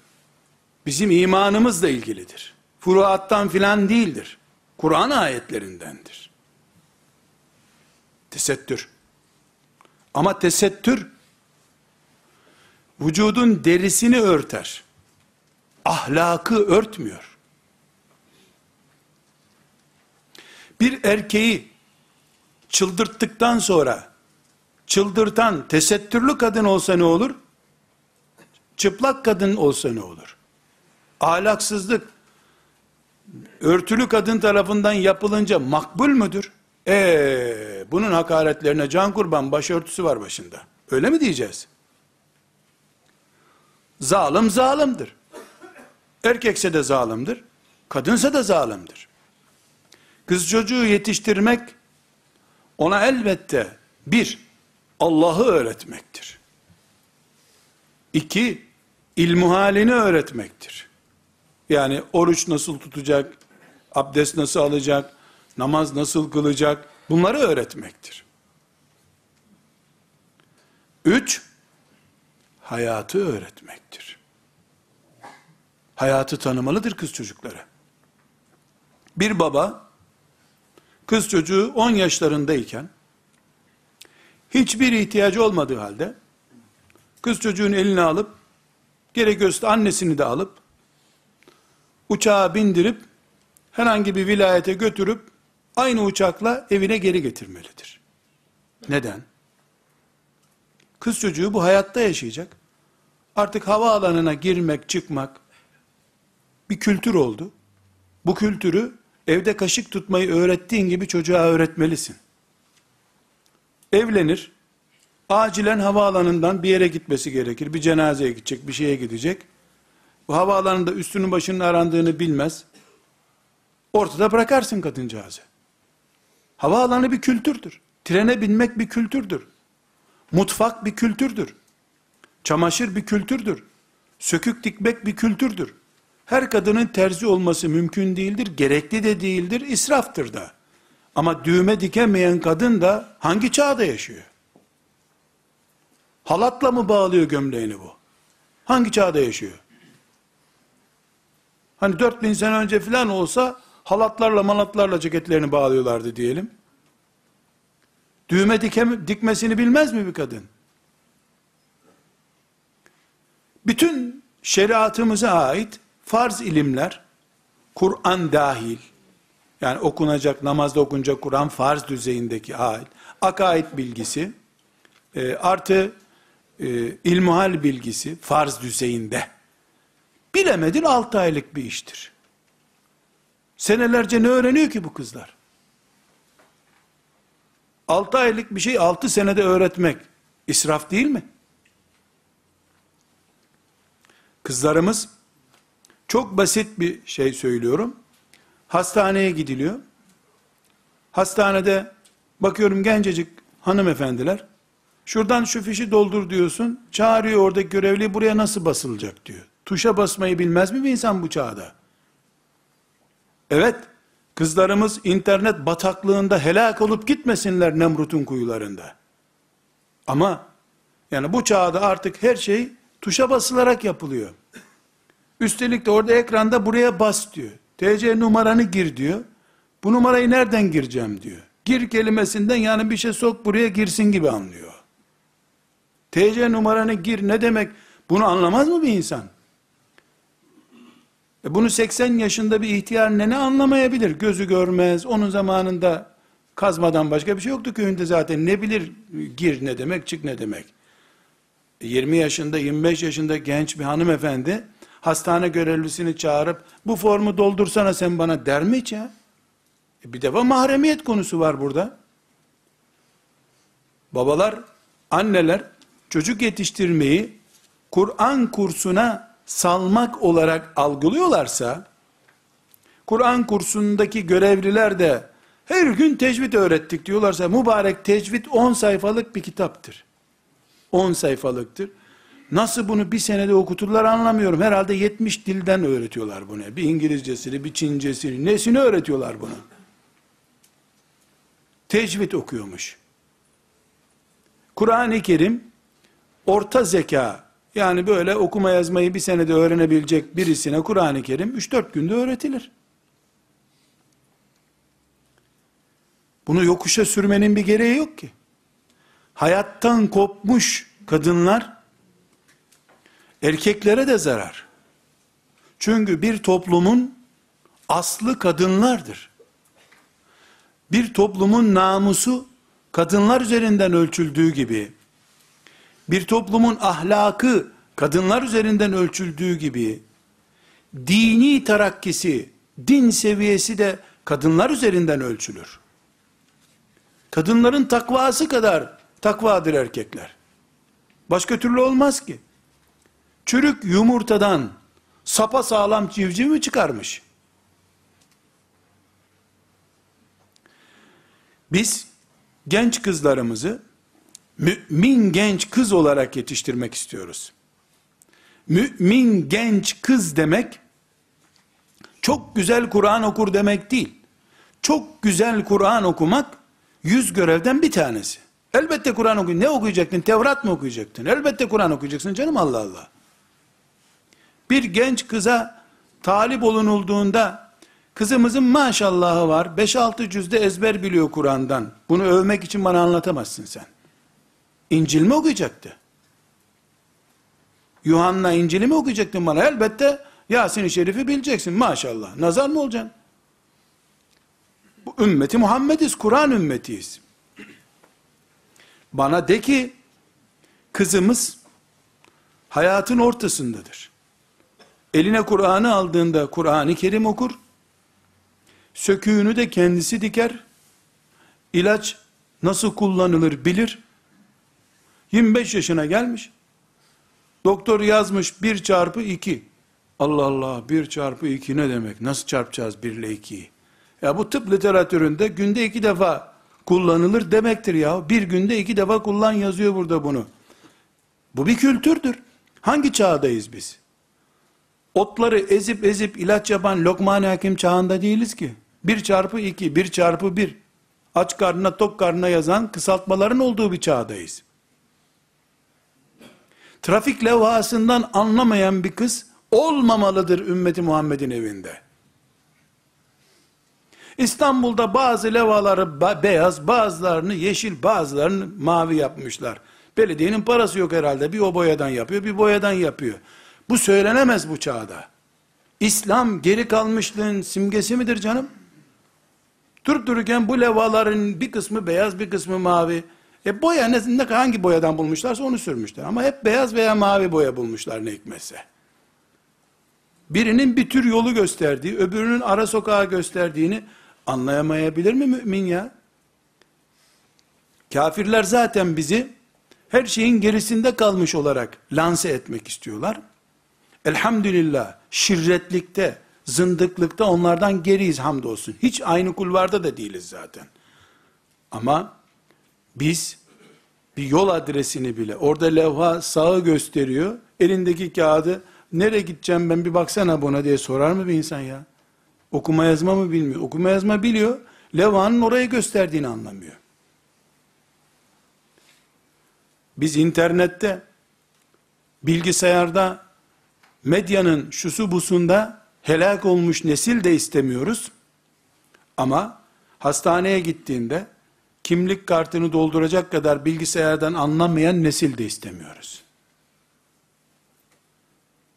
bizim imanımızla ilgilidir. Furuattan filan değildir. Kur'an ayetlerindendir. Tesettür. Ama tesettür vücudun derisini örter. Ahlakı örtmüyor. Bir erkeği çıldırttıktan sonra çıldırtan tesettürlü kadın olsa ne olur? Çıplak kadın olsa ne olur? Ahlaksızlık örtülü kadın tarafından yapılınca makbul müdür? Ee, bunun hakaretlerine can kurban başörtüsü var başında. Öyle mi diyeceğiz? Zalim zalimdir. Erkekse de zalimdir. Kadınsa da zalimdir. Kız çocuğu yetiştirmek ona elbette bir, Allah'ı öğretmektir. İki, ilmuhalini öğretmektir. Yani oruç nasıl tutacak, abdest nasıl alacak, namaz nasıl kılacak, bunları öğretmektir. Üç, hayatı öğretmektir. Hayatı tanımalıdır kız çocukları. Bir baba, kız çocuğu 10 yaşlarındayken, hiçbir ihtiyacı olmadığı halde, kız çocuğun elini alıp, gerekiyorsa annesini de alıp, uçağa bindirip, herhangi bir vilayete götürüp, aynı uçakla evine geri getirmelidir. Neden? Kız çocuğu bu hayatta yaşayacak. Artık havaalanına girmek, çıkmak bir kültür oldu. Bu kültürü evde kaşık tutmayı öğrettiğin gibi çocuğa öğretmelisin. Evlenir, acilen havaalanından bir yere gitmesi gerekir. Bir cenazeye gidecek, bir şeye gidecek. Bu havaalanında üstünün başının arandığını bilmez. Ortada bırakarsın kadıncağızı. Havaalanı bir kültürdür. Trene binmek bir kültürdür. Mutfak bir kültürdür. Çamaşır bir kültürdür. Sökük dikmek bir kültürdür. Her kadının terzi olması mümkün değildir, gerekli de değildir, israftır da. Ama düğme dikemeyen kadın da hangi çağda yaşıyor? Halatla mı bağlıyor gömleğini bu? Hangi çağda yaşıyor? Hani 4000 sene önce filan olsa halatlarla malatlarla ceketlerini bağlıyorlardı diyelim. Düğme dikem, dikmesini bilmez mi bir kadın? Bütün şeriatımıza ait farz ilimler, Kur'an dahil, yani okunacak, namazda okunacak Kur'an farz düzeyindeki ait, akaid bilgisi, e, artı e, ilmuhal bilgisi farz düzeyinde. Bilemedin 6 aylık bir iştir. Senelerce ne öğreniyor ki bu kızlar? 6 aylık bir şey 6 senede öğretmek israf değil mi? Kızlarımız çok basit bir şey söylüyorum. Hastaneye gidiliyor. Hastanede bakıyorum gencecik hanımefendiler. Şuradan şu fişi doldur diyorsun. Çağırıyor oradaki görevli buraya nasıl basılacak diyor. Tuşa basmayı bilmez mi bir insan bu çağda? Evet, kızlarımız internet bataklığında helak olup gitmesinler Nemrut'un kuyularında. Ama yani bu çağda artık her şey tuşa basılarak yapılıyor. Üstelik de orada ekranda buraya bas diyor. TC numaranı gir diyor. Bu numarayı nereden gireceğim diyor. Gir kelimesinden yani bir şey sok buraya girsin gibi anlıyor. TC numaranı gir ne demek? Bunu anlamaz mı bir insan? E bunu 80 yaşında bir ihtiyar ne anlamayabilir? Gözü görmez. Onun zamanında kazmadan başka bir şey yoktu köyünde zaten. Ne bilir gir ne demek, çık ne demek. 20 e yaşında, 25 yaşında genç bir hanımefendi hastane görevlisini çağırıp bu formu doldursana sen bana der mi hiç ya? E bir defa mahremiyet konusu var burada. Babalar, anneler çocuk yetiştirmeyi Kur'an kursuna salmak olarak algılıyorlarsa, Kur'an kursundaki görevliler de her gün tecvid öğrettik diyorlarsa, mübarek tecvid 10 sayfalık bir kitaptır. 10 sayfalıktır. Nasıl bunu bir senede okuturlar anlamıyorum. Herhalde 70 dilden öğretiyorlar bunu. Bir İngilizcesini, bir Çincesini, nesini öğretiyorlar bunu. Tecvid okuyormuş. Kur'an-ı Kerim orta zeka yani böyle okuma yazmayı bir senede öğrenebilecek birisine Kur'an-ı Kerim 3-4 günde öğretilir. Bunu yokuşa sürmenin bir gereği yok ki. Hayattan kopmuş kadınlar erkeklere de zarar. Çünkü bir toplumun aslı kadınlardır. Bir toplumun namusu kadınlar üzerinden ölçüldüğü gibi bir toplumun ahlakı kadınlar üzerinden ölçüldüğü gibi dini terakkisi, din seviyesi de kadınlar üzerinden ölçülür. Kadınların takvası kadar takvadır erkekler. Başka türlü olmaz ki. Çürük yumurtadan sapa sağlam civciv mi çıkarmış? Biz genç kızlarımızı mümin genç kız olarak yetiştirmek istiyoruz. Mümin genç kız demek çok güzel Kur'an okur demek değil. Çok güzel Kur'an okumak yüz görevden bir tanesi. Elbette Kur'an okuyun. Ne okuyacaktın? Tevrat mı okuyacaktın? Elbette Kur'an okuyacaksın canım Allah Allah. Bir genç kıza talip olunulduğunda kızımızın maşallahı var. 5-6 cüzde ezber biliyor Kur'an'dan. Bunu övmek için bana anlatamazsın sen. İncil mi okuyacaktı? Yuhanna İncil'i mi okuyacaktın bana? Elbette Yasin-i Şerif'i bileceksin maşallah. Nazar mı olacaksın? Bu ümmeti Muhammediz, Kur'an ümmetiyiz. Bana de ki, kızımız hayatın ortasındadır. Eline Kur'an'ı aldığında Kur'an-ı Kerim okur, söküğünü de kendisi diker, ilaç nasıl kullanılır bilir, 25 yaşına gelmiş, doktor yazmış 1 çarpı 2, Allah Allah 1 çarpı 2 ne demek, nasıl çarpacağız 1 ile 2'yi, ya bu tıp literatüründe günde iki defa kullanılır demektir ya. Bir günde iki defa kullan yazıyor burada bunu. Bu bir kültürdür. Hangi çağdayız biz? Otları ezip ezip ilaç yapan Lokman Hakim çağında değiliz ki. Bir çarpı iki, bir çarpı bir. Aç karnına tok karnına yazan kısaltmaların olduğu bir çağdayız. Trafik levhasından anlamayan bir kız olmamalıdır ümmeti Muhammed'in evinde. İstanbul'da bazı levaları beyaz, bazılarını yeşil, bazılarını mavi yapmışlar. Belediyenin parası yok herhalde. Bir o boyadan yapıyor, bir boyadan yapıyor. Bu söylenemez bu çağda. İslam geri kalmışlığın simgesi midir canım? Durup dururken bu levaların bir kısmı beyaz, bir kısmı mavi. E boya ne, ne hangi boyadan bulmuşlarsa onu sürmüşler. Ama hep beyaz veya mavi boya bulmuşlar ne hikmetse. Birinin bir tür yolu gösterdiği, öbürünün ara sokağı gösterdiğini Anlayamayabilir mi mümin ya? Kafirler zaten bizi her şeyin gerisinde kalmış olarak lanse etmek istiyorlar. Elhamdülillah şirretlikte, zındıklıkta onlardan geriyiz hamdolsun. Hiç aynı kulvarda da değiliz zaten. Ama biz bir yol adresini bile, orada levha sağı gösteriyor, elindeki kağıdı, nereye gideceğim ben bir baksana buna diye sorar mı bir insan ya? Okuma yazma mı bilmiyor? Okuma yazma biliyor. Levhanın oraya gösterdiğini anlamıyor. Biz internette, bilgisayarda, medyanın şusu busunda helak olmuş nesil de istemiyoruz. Ama hastaneye gittiğinde kimlik kartını dolduracak kadar bilgisayardan anlamayan nesil de istemiyoruz.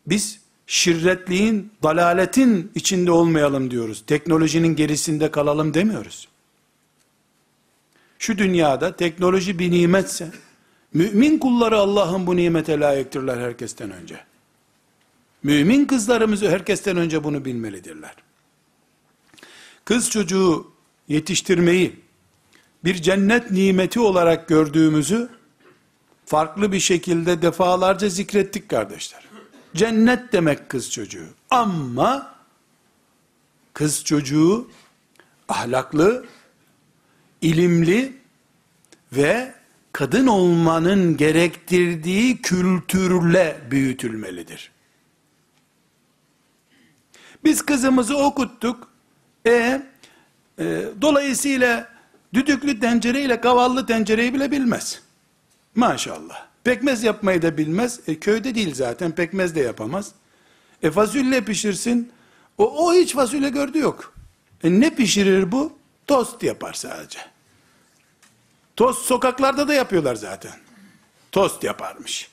Biz şirretliğin, dalaletin içinde olmayalım diyoruz. Teknolojinin gerisinde kalalım demiyoruz. Şu dünyada teknoloji bir nimetse, mümin kulları Allah'ın bu nimete layıktırlar herkesten önce. Mümin kızlarımız herkesten önce bunu bilmelidirler. Kız çocuğu yetiştirmeyi bir cennet nimeti olarak gördüğümüzü farklı bir şekilde defalarca zikrettik kardeşler. Cennet demek kız çocuğu. Ama kız çocuğu ahlaklı, ilimli ve kadın olmanın gerektirdiği kültürle büyütülmelidir. Biz kızımızı okuttuk. E, e dolayısıyla düdüklü tencere ile kavallı tencereyi bile bilmez. Maşallah. Pekmez yapmayı da bilmez. E, köyde değil zaten pekmez de yapamaz. E fasulye pişirsin. O, o hiç fasulye gördü yok. E, ne pişirir bu? Tost yapar sadece. Tost sokaklarda da yapıyorlar zaten. Tost yaparmış.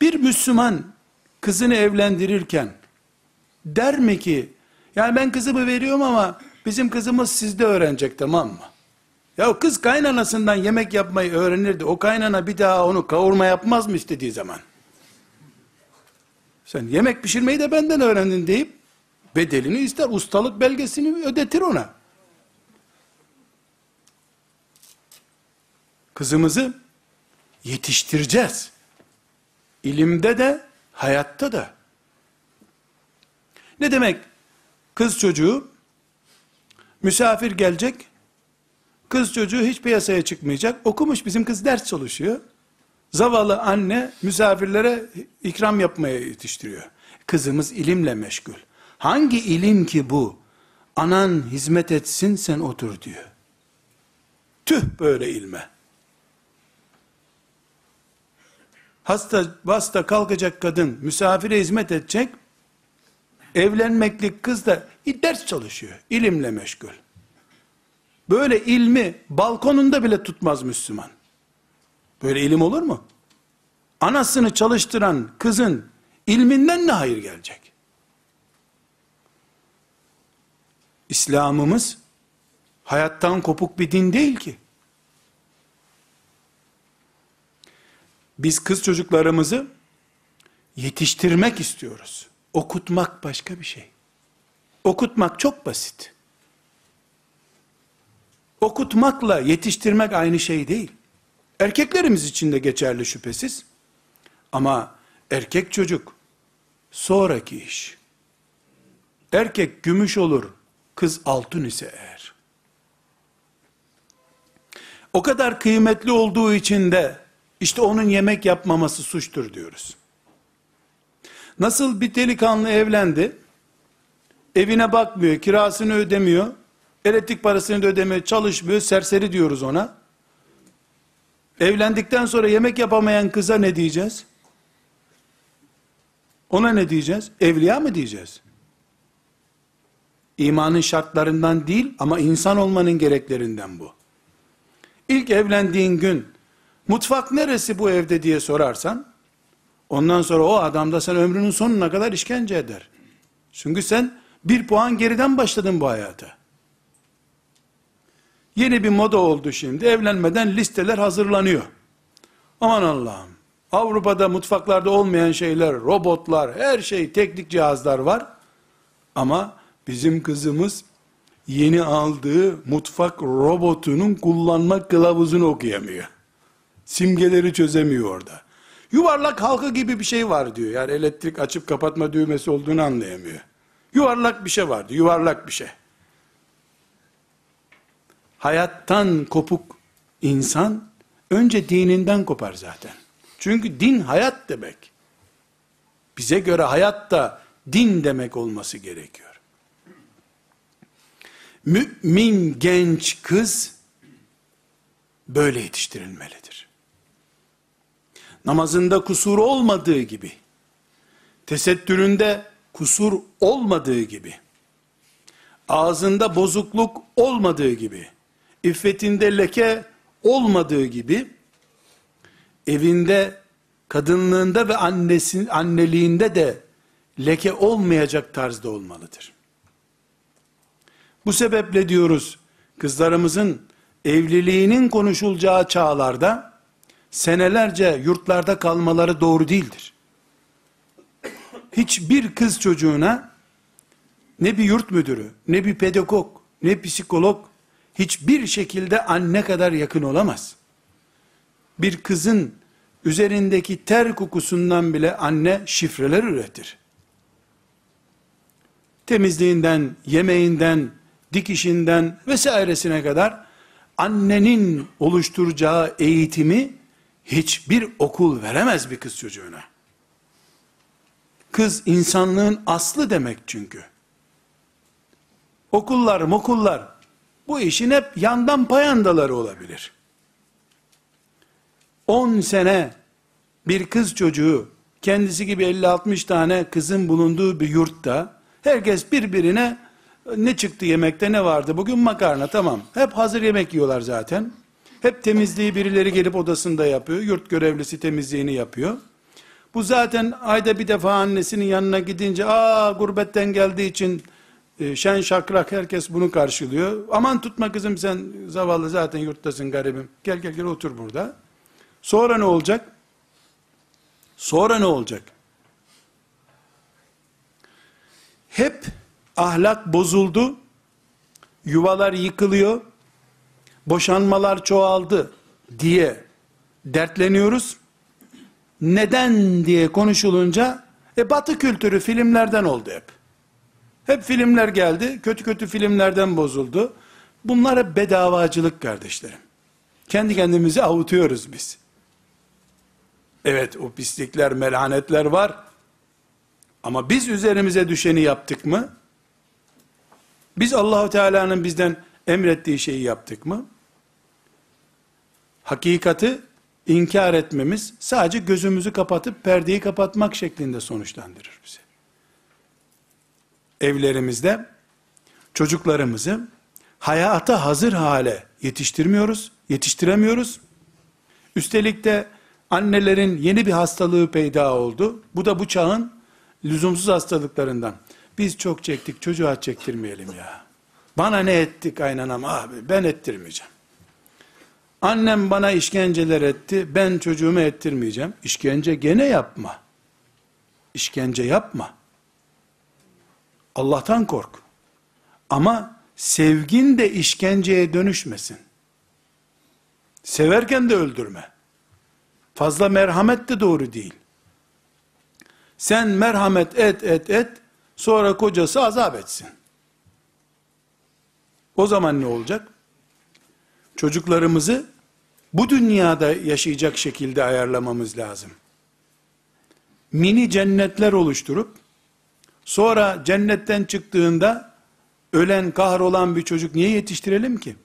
Bir Müslüman kızını evlendirirken der mi ki yani ben kızımı veriyorum ama bizim kızımız sizde öğrenecek tamam mı? Ya kız kaynanasından yemek yapmayı öğrenirdi. O kaynana bir daha onu kavurma yapmaz mı istediği zaman? Sen yemek pişirmeyi de benden öğrendin deyip bedelini ister, ustalık belgesini ödetir ona. Kızımızı yetiştireceğiz. İlimde de, hayatta da. Ne demek? Kız çocuğu misafir gelecek. Kız çocuğu hiç piyasaya çıkmayacak. Okumuş bizim kız ders çalışıyor. Zavallı anne misafirlere ikram yapmaya yetiştiriyor. Kızımız ilimle meşgul. Hangi ilim ki bu? Anan hizmet etsin sen otur diyor. Tüh böyle ilme. Hasta, hasta kalkacak kadın misafire hizmet edecek. Evlenmeklik kız da ders çalışıyor. ilimle meşgul. Böyle ilmi balkonunda bile tutmaz Müslüman. Böyle ilim olur mu? Anasını çalıştıran kızın ilminden ne hayır gelecek? İslam'ımız hayattan kopuk bir din değil ki. Biz kız çocuklarımızı yetiştirmek istiyoruz. Okutmak başka bir şey. Okutmak çok basit. Okutmakla yetiştirmek aynı şey değil. Erkeklerimiz için de geçerli şüphesiz. Ama erkek çocuk sonraki iş. Erkek gümüş olur, kız altın ise eğer. O kadar kıymetli olduğu için de işte onun yemek yapmaması suçtur diyoruz. Nasıl bir delikanlı evlendi, evine bakmıyor, kirasını ödemiyor, elektrik parasını da ödemiyor, çalışmıyor, serseri diyoruz ona. Evlendikten sonra yemek yapamayan kıza ne diyeceğiz? Ona ne diyeceğiz? Evliya mı diyeceğiz? İmanın şartlarından değil ama insan olmanın gereklerinden bu. İlk evlendiğin gün mutfak neresi bu evde diye sorarsan ondan sonra o adam da sen ömrünün sonuna kadar işkence eder. Çünkü sen bir puan geriden başladın bu hayata. Yeni bir moda oldu şimdi. Evlenmeden listeler hazırlanıyor. Aman Allah'ım. Avrupa'da mutfaklarda olmayan şeyler, robotlar, her şey, teknik cihazlar var. Ama bizim kızımız yeni aldığı mutfak robotunun kullanma kılavuzunu okuyamıyor. Simgeleri çözemiyor orada. Yuvarlak halka gibi bir şey var diyor. Yani elektrik açıp kapatma düğmesi olduğunu anlayamıyor. Yuvarlak bir şey vardı. Yuvarlak bir şey. Hayattan kopuk insan önce dininden kopar zaten. Çünkü din hayat demek. Bize göre hayat da din demek olması gerekiyor. Mümin genç kız böyle yetiştirilmelidir. Namazında kusur olmadığı gibi, tesettüründe kusur olmadığı gibi, ağzında bozukluk olmadığı gibi, iffetinde leke olmadığı gibi, evinde, kadınlığında ve annesin, anneliğinde de leke olmayacak tarzda olmalıdır. Bu sebeple diyoruz, kızlarımızın evliliğinin konuşulacağı çağlarda, senelerce yurtlarda kalmaları doğru değildir. Hiçbir kız çocuğuna, ne bir yurt müdürü, ne bir pedagog, ne psikolog, hiçbir şekilde anne kadar yakın olamaz. Bir kızın üzerindeki ter kokusundan bile anne şifreler üretir. Temizliğinden, yemeğinden, dikişinden vesairesine kadar annenin oluşturacağı eğitimi hiçbir okul veremez bir kız çocuğuna. Kız insanlığın aslı demek çünkü. Okullar, mokullar bu işin hep yandan payandaları olabilir. 10 sene bir kız çocuğu kendisi gibi 50-60 tane kızın bulunduğu bir yurtta herkes birbirine ne çıktı yemekte ne vardı bugün makarna tamam hep hazır yemek yiyorlar zaten hep temizliği birileri gelip odasında yapıyor yurt görevlisi temizliğini yapıyor bu zaten ayda bir defa annesinin yanına gidince aa gurbetten geldiği için e, şen şakrak herkes bunu karşılıyor. Aman tutma kızım sen zavallı zaten yurttasın garibim. Gel gel gel otur burada. Sonra ne olacak? Sonra ne olacak? Hep ahlak bozuldu. Yuvalar yıkılıyor. Boşanmalar çoğaldı diye dertleniyoruz. neden diye konuşulunca e batı kültürü filmlerden oldu hep. Hep filmler geldi, kötü kötü filmlerden bozuldu. Bunlar hep bedavacılık kardeşlerim. Kendi kendimizi avutuyoruz biz. Evet o pislikler, melhanetler var. Ama biz üzerimize düşeni yaptık mı? Biz Allahu Teala'nın bizden emrettiği şeyi yaptık mı? Hakikati inkar etmemiz sadece gözümüzü kapatıp perdeyi kapatmak şeklinde sonuçlandırır bizi. Evlerimizde çocuklarımızı hayata hazır hale yetiştirmiyoruz, yetiştiremiyoruz. Üstelik de annelerin yeni bir hastalığı peyda oldu. Bu da bu çağın lüzumsuz hastalıklarından. Biz çok çektik, çocuğa çektirmeyelim ya. Bana ne ettik aynanam abi, ben ettirmeyeceğim. Annem bana işkenceler etti, ben çocuğumu ettirmeyeceğim. İşkence gene yapma. İşkence yapma. Allah'tan kork. Ama sevgin de işkenceye dönüşmesin. Severken de öldürme. Fazla merhamet de doğru değil. Sen merhamet et et et, sonra kocası azap etsin. O zaman ne olacak? Çocuklarımızı bu dünyada yaşayacak şekilde ayarlamamız lazım. Mini cennetler oluşturup, sonra cennetten çıktığında, ölen, kahrolan bir çocuk niye yetiştirelim ki?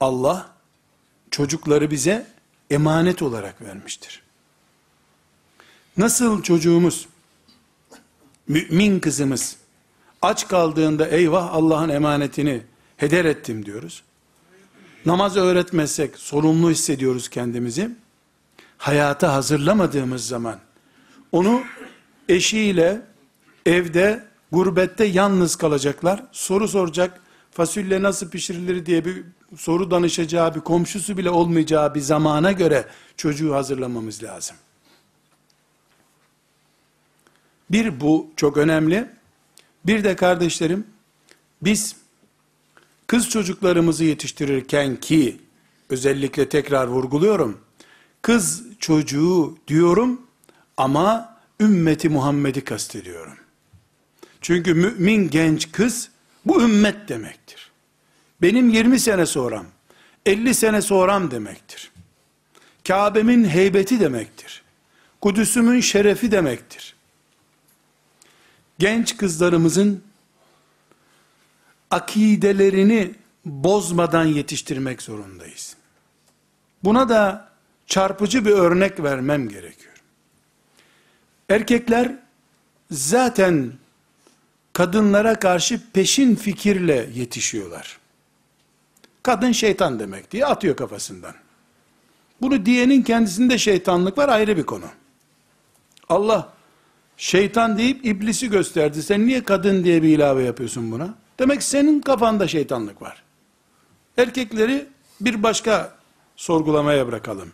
Allah, çocukları bize emanet olarak vermiştir. Nasıl çocuğumuz, mümin kızımız, aç kaldığında eyvah Allah'ın emanetini heder ettim diyoruz. Namaz öğretmezsek sorumlu hissediyoruz kendimizi. Hayata hazırlamadığımız zaman onu eşiyle evde gurbette yalnız kalacaklar. Soru soracak, fasulye nasıl pişirilir diye bir soru danışacağı bir komşusu bile olmayacağı bir zamana göre çocuğu hazırlamamız lazım. Bir bu çok önemli. Bir de kardeşlerim biz kız çocuklarımızı yetiştirirken ki özellikle tekrar vurguluyorum. Kız çocuğu diyorum ama ümmeti Muhammed'i kastediyorum. Çünkü mümin genç kız bu ümmet demektir. Benim 20 sene sonram, 50 sene sonram demektir. Kabe'min heybeti demektir. Kudüs'ümün şerefi demektir. Genç kızlarımızın akidelerini bozmadan yetiştirmek zorundayız. Buna da çarpıcı bir örnek vermem gerekiyor. Erkekler zaten kadınlara karşı peşin fikirle yetişiyorlar. Kadın şeytan demek diye atıyor kafasından. Bunu diyenin kendisinde şeytanlık var ayrı bir konu. Allah şeytan deyip iblisi gösterdi. Sen niye kadın diye bir ilave yapıyorsun buna? Demek senin kafanda şeytanlık var. Erkekleri bir başka sorgulamaya bırakalım.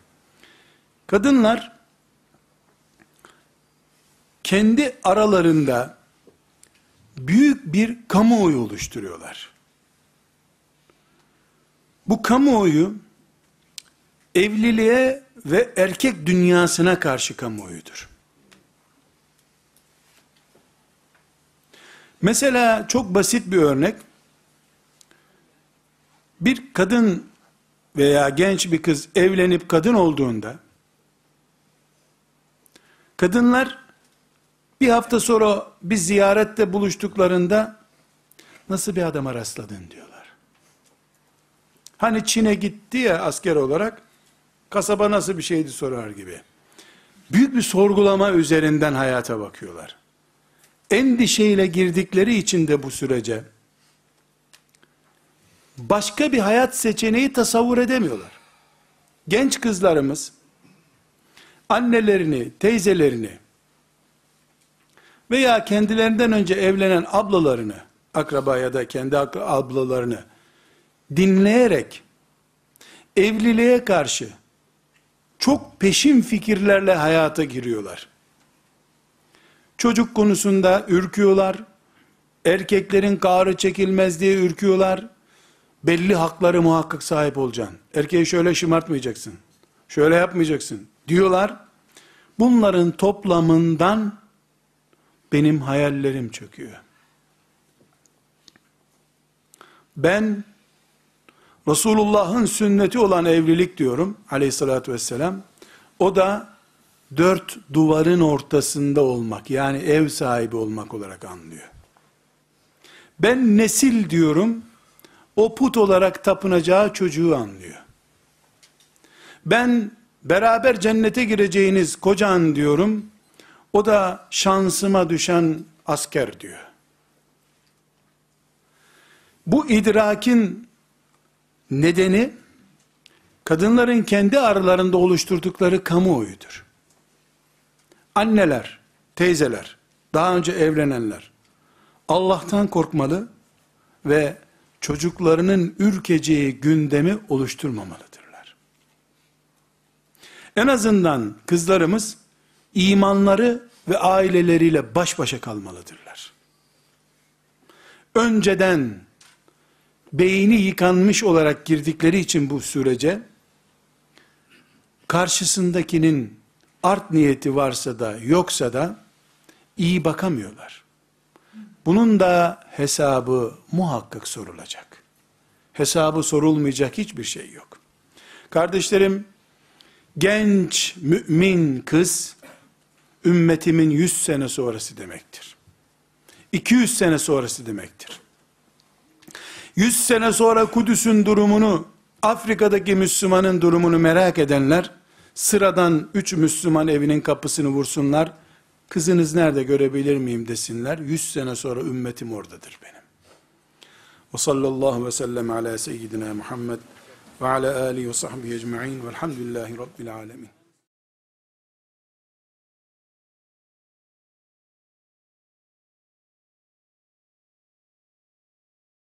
Kadınlar kendi aralarında büyük bir kamuoyu oluşturuyorlar. Bu kamuoyu evliliğe ve erkek dünyasına karşı kamuoyudur. Mesela çok basit bir örnek. Bir kadın veya genç bir kız evlenip kadın olduğunda kadınlar bir hafta sonra bir ziyarette buluştuklarında nasıl bir adama rastladın diyorlar. Hani Çin'e gitti ya asker olarak kasaba nasıl bir şeydi sorar gibi. Büyük bir sorgulama üzerinden hayata bakıyorlar endişeyle girdikleri için de bu sürece başka bir hayat seçeneği tasavvur edemiyorlar. Genç kızlarımız annelerini, teyzelerini veya kendilerinden önce evlenen ablalarını, akraba ya da kendi ablalarını dinleyerek evliliğe karşı çok peşin fikirlerle hayata giriyorlar. Çocuk konusunda ürküyorlar. Erkeklerin karı çekilmez diye ürküyorlar. Belli hakları muhakkak sahip olacaksın. Erkeği şöyle şımartmayacaksın. şöyle yapmayacaksın diyorlar. Bunların toplamından benim hayallerim çöküyor. Ben Resulullah'ın sünneti olan evlilik diyorum aleyhissalatü vesselam. O da dört duvarın ortasında olmak yani ev sahibi olmak olarak anlıyor. Ben nesil diyorum o put olarak tapınacağı çocuğu anlıyor. Ben beraber cennete gireceğiniz kocan diyorum o da şansıma düşen asker diyor. Bu idrakin nedeni kadınların kendi aralarında oluşturdukları kamuoyudur. Anneler, teyzeler, daha önce evlenenler Allah'tan korkmalı ve çocuklarının ürkeceği gündemi oluşturmamalıdırlar. En azından kızlarımız imanları ve aileleriyle baş başa kalmalıdırlar. Önceden beyni yıkanmış olarak girdikleri için bu sürece karşısındakinin art niyeti varsa da yoksa da iyi bakamıyorlar. Bunun da hesabı muhakkak sorulacak. Hesabı sorulmayacak hiçbir şey yok. Kardeşlerim, genç mümin kız, ümmetimin 100 sene sonrası demektir. 200 sene sonrası demektir. 100 sene sonra Kudüs'ün durumunu, Afrika'daki Müslümanın durumunu merak edenler, sıradan 3 Müslüman evinin kapısını vursunlar, kızınız nerede görebilir miyim desinler, 100 sene sonra ümmetim oradadır benim. Ve sallallahu ve sellem ala seyyidina Muhammed ve ala alihi ve sahbihi ecma'in velhamdülillahi rabbil alemin.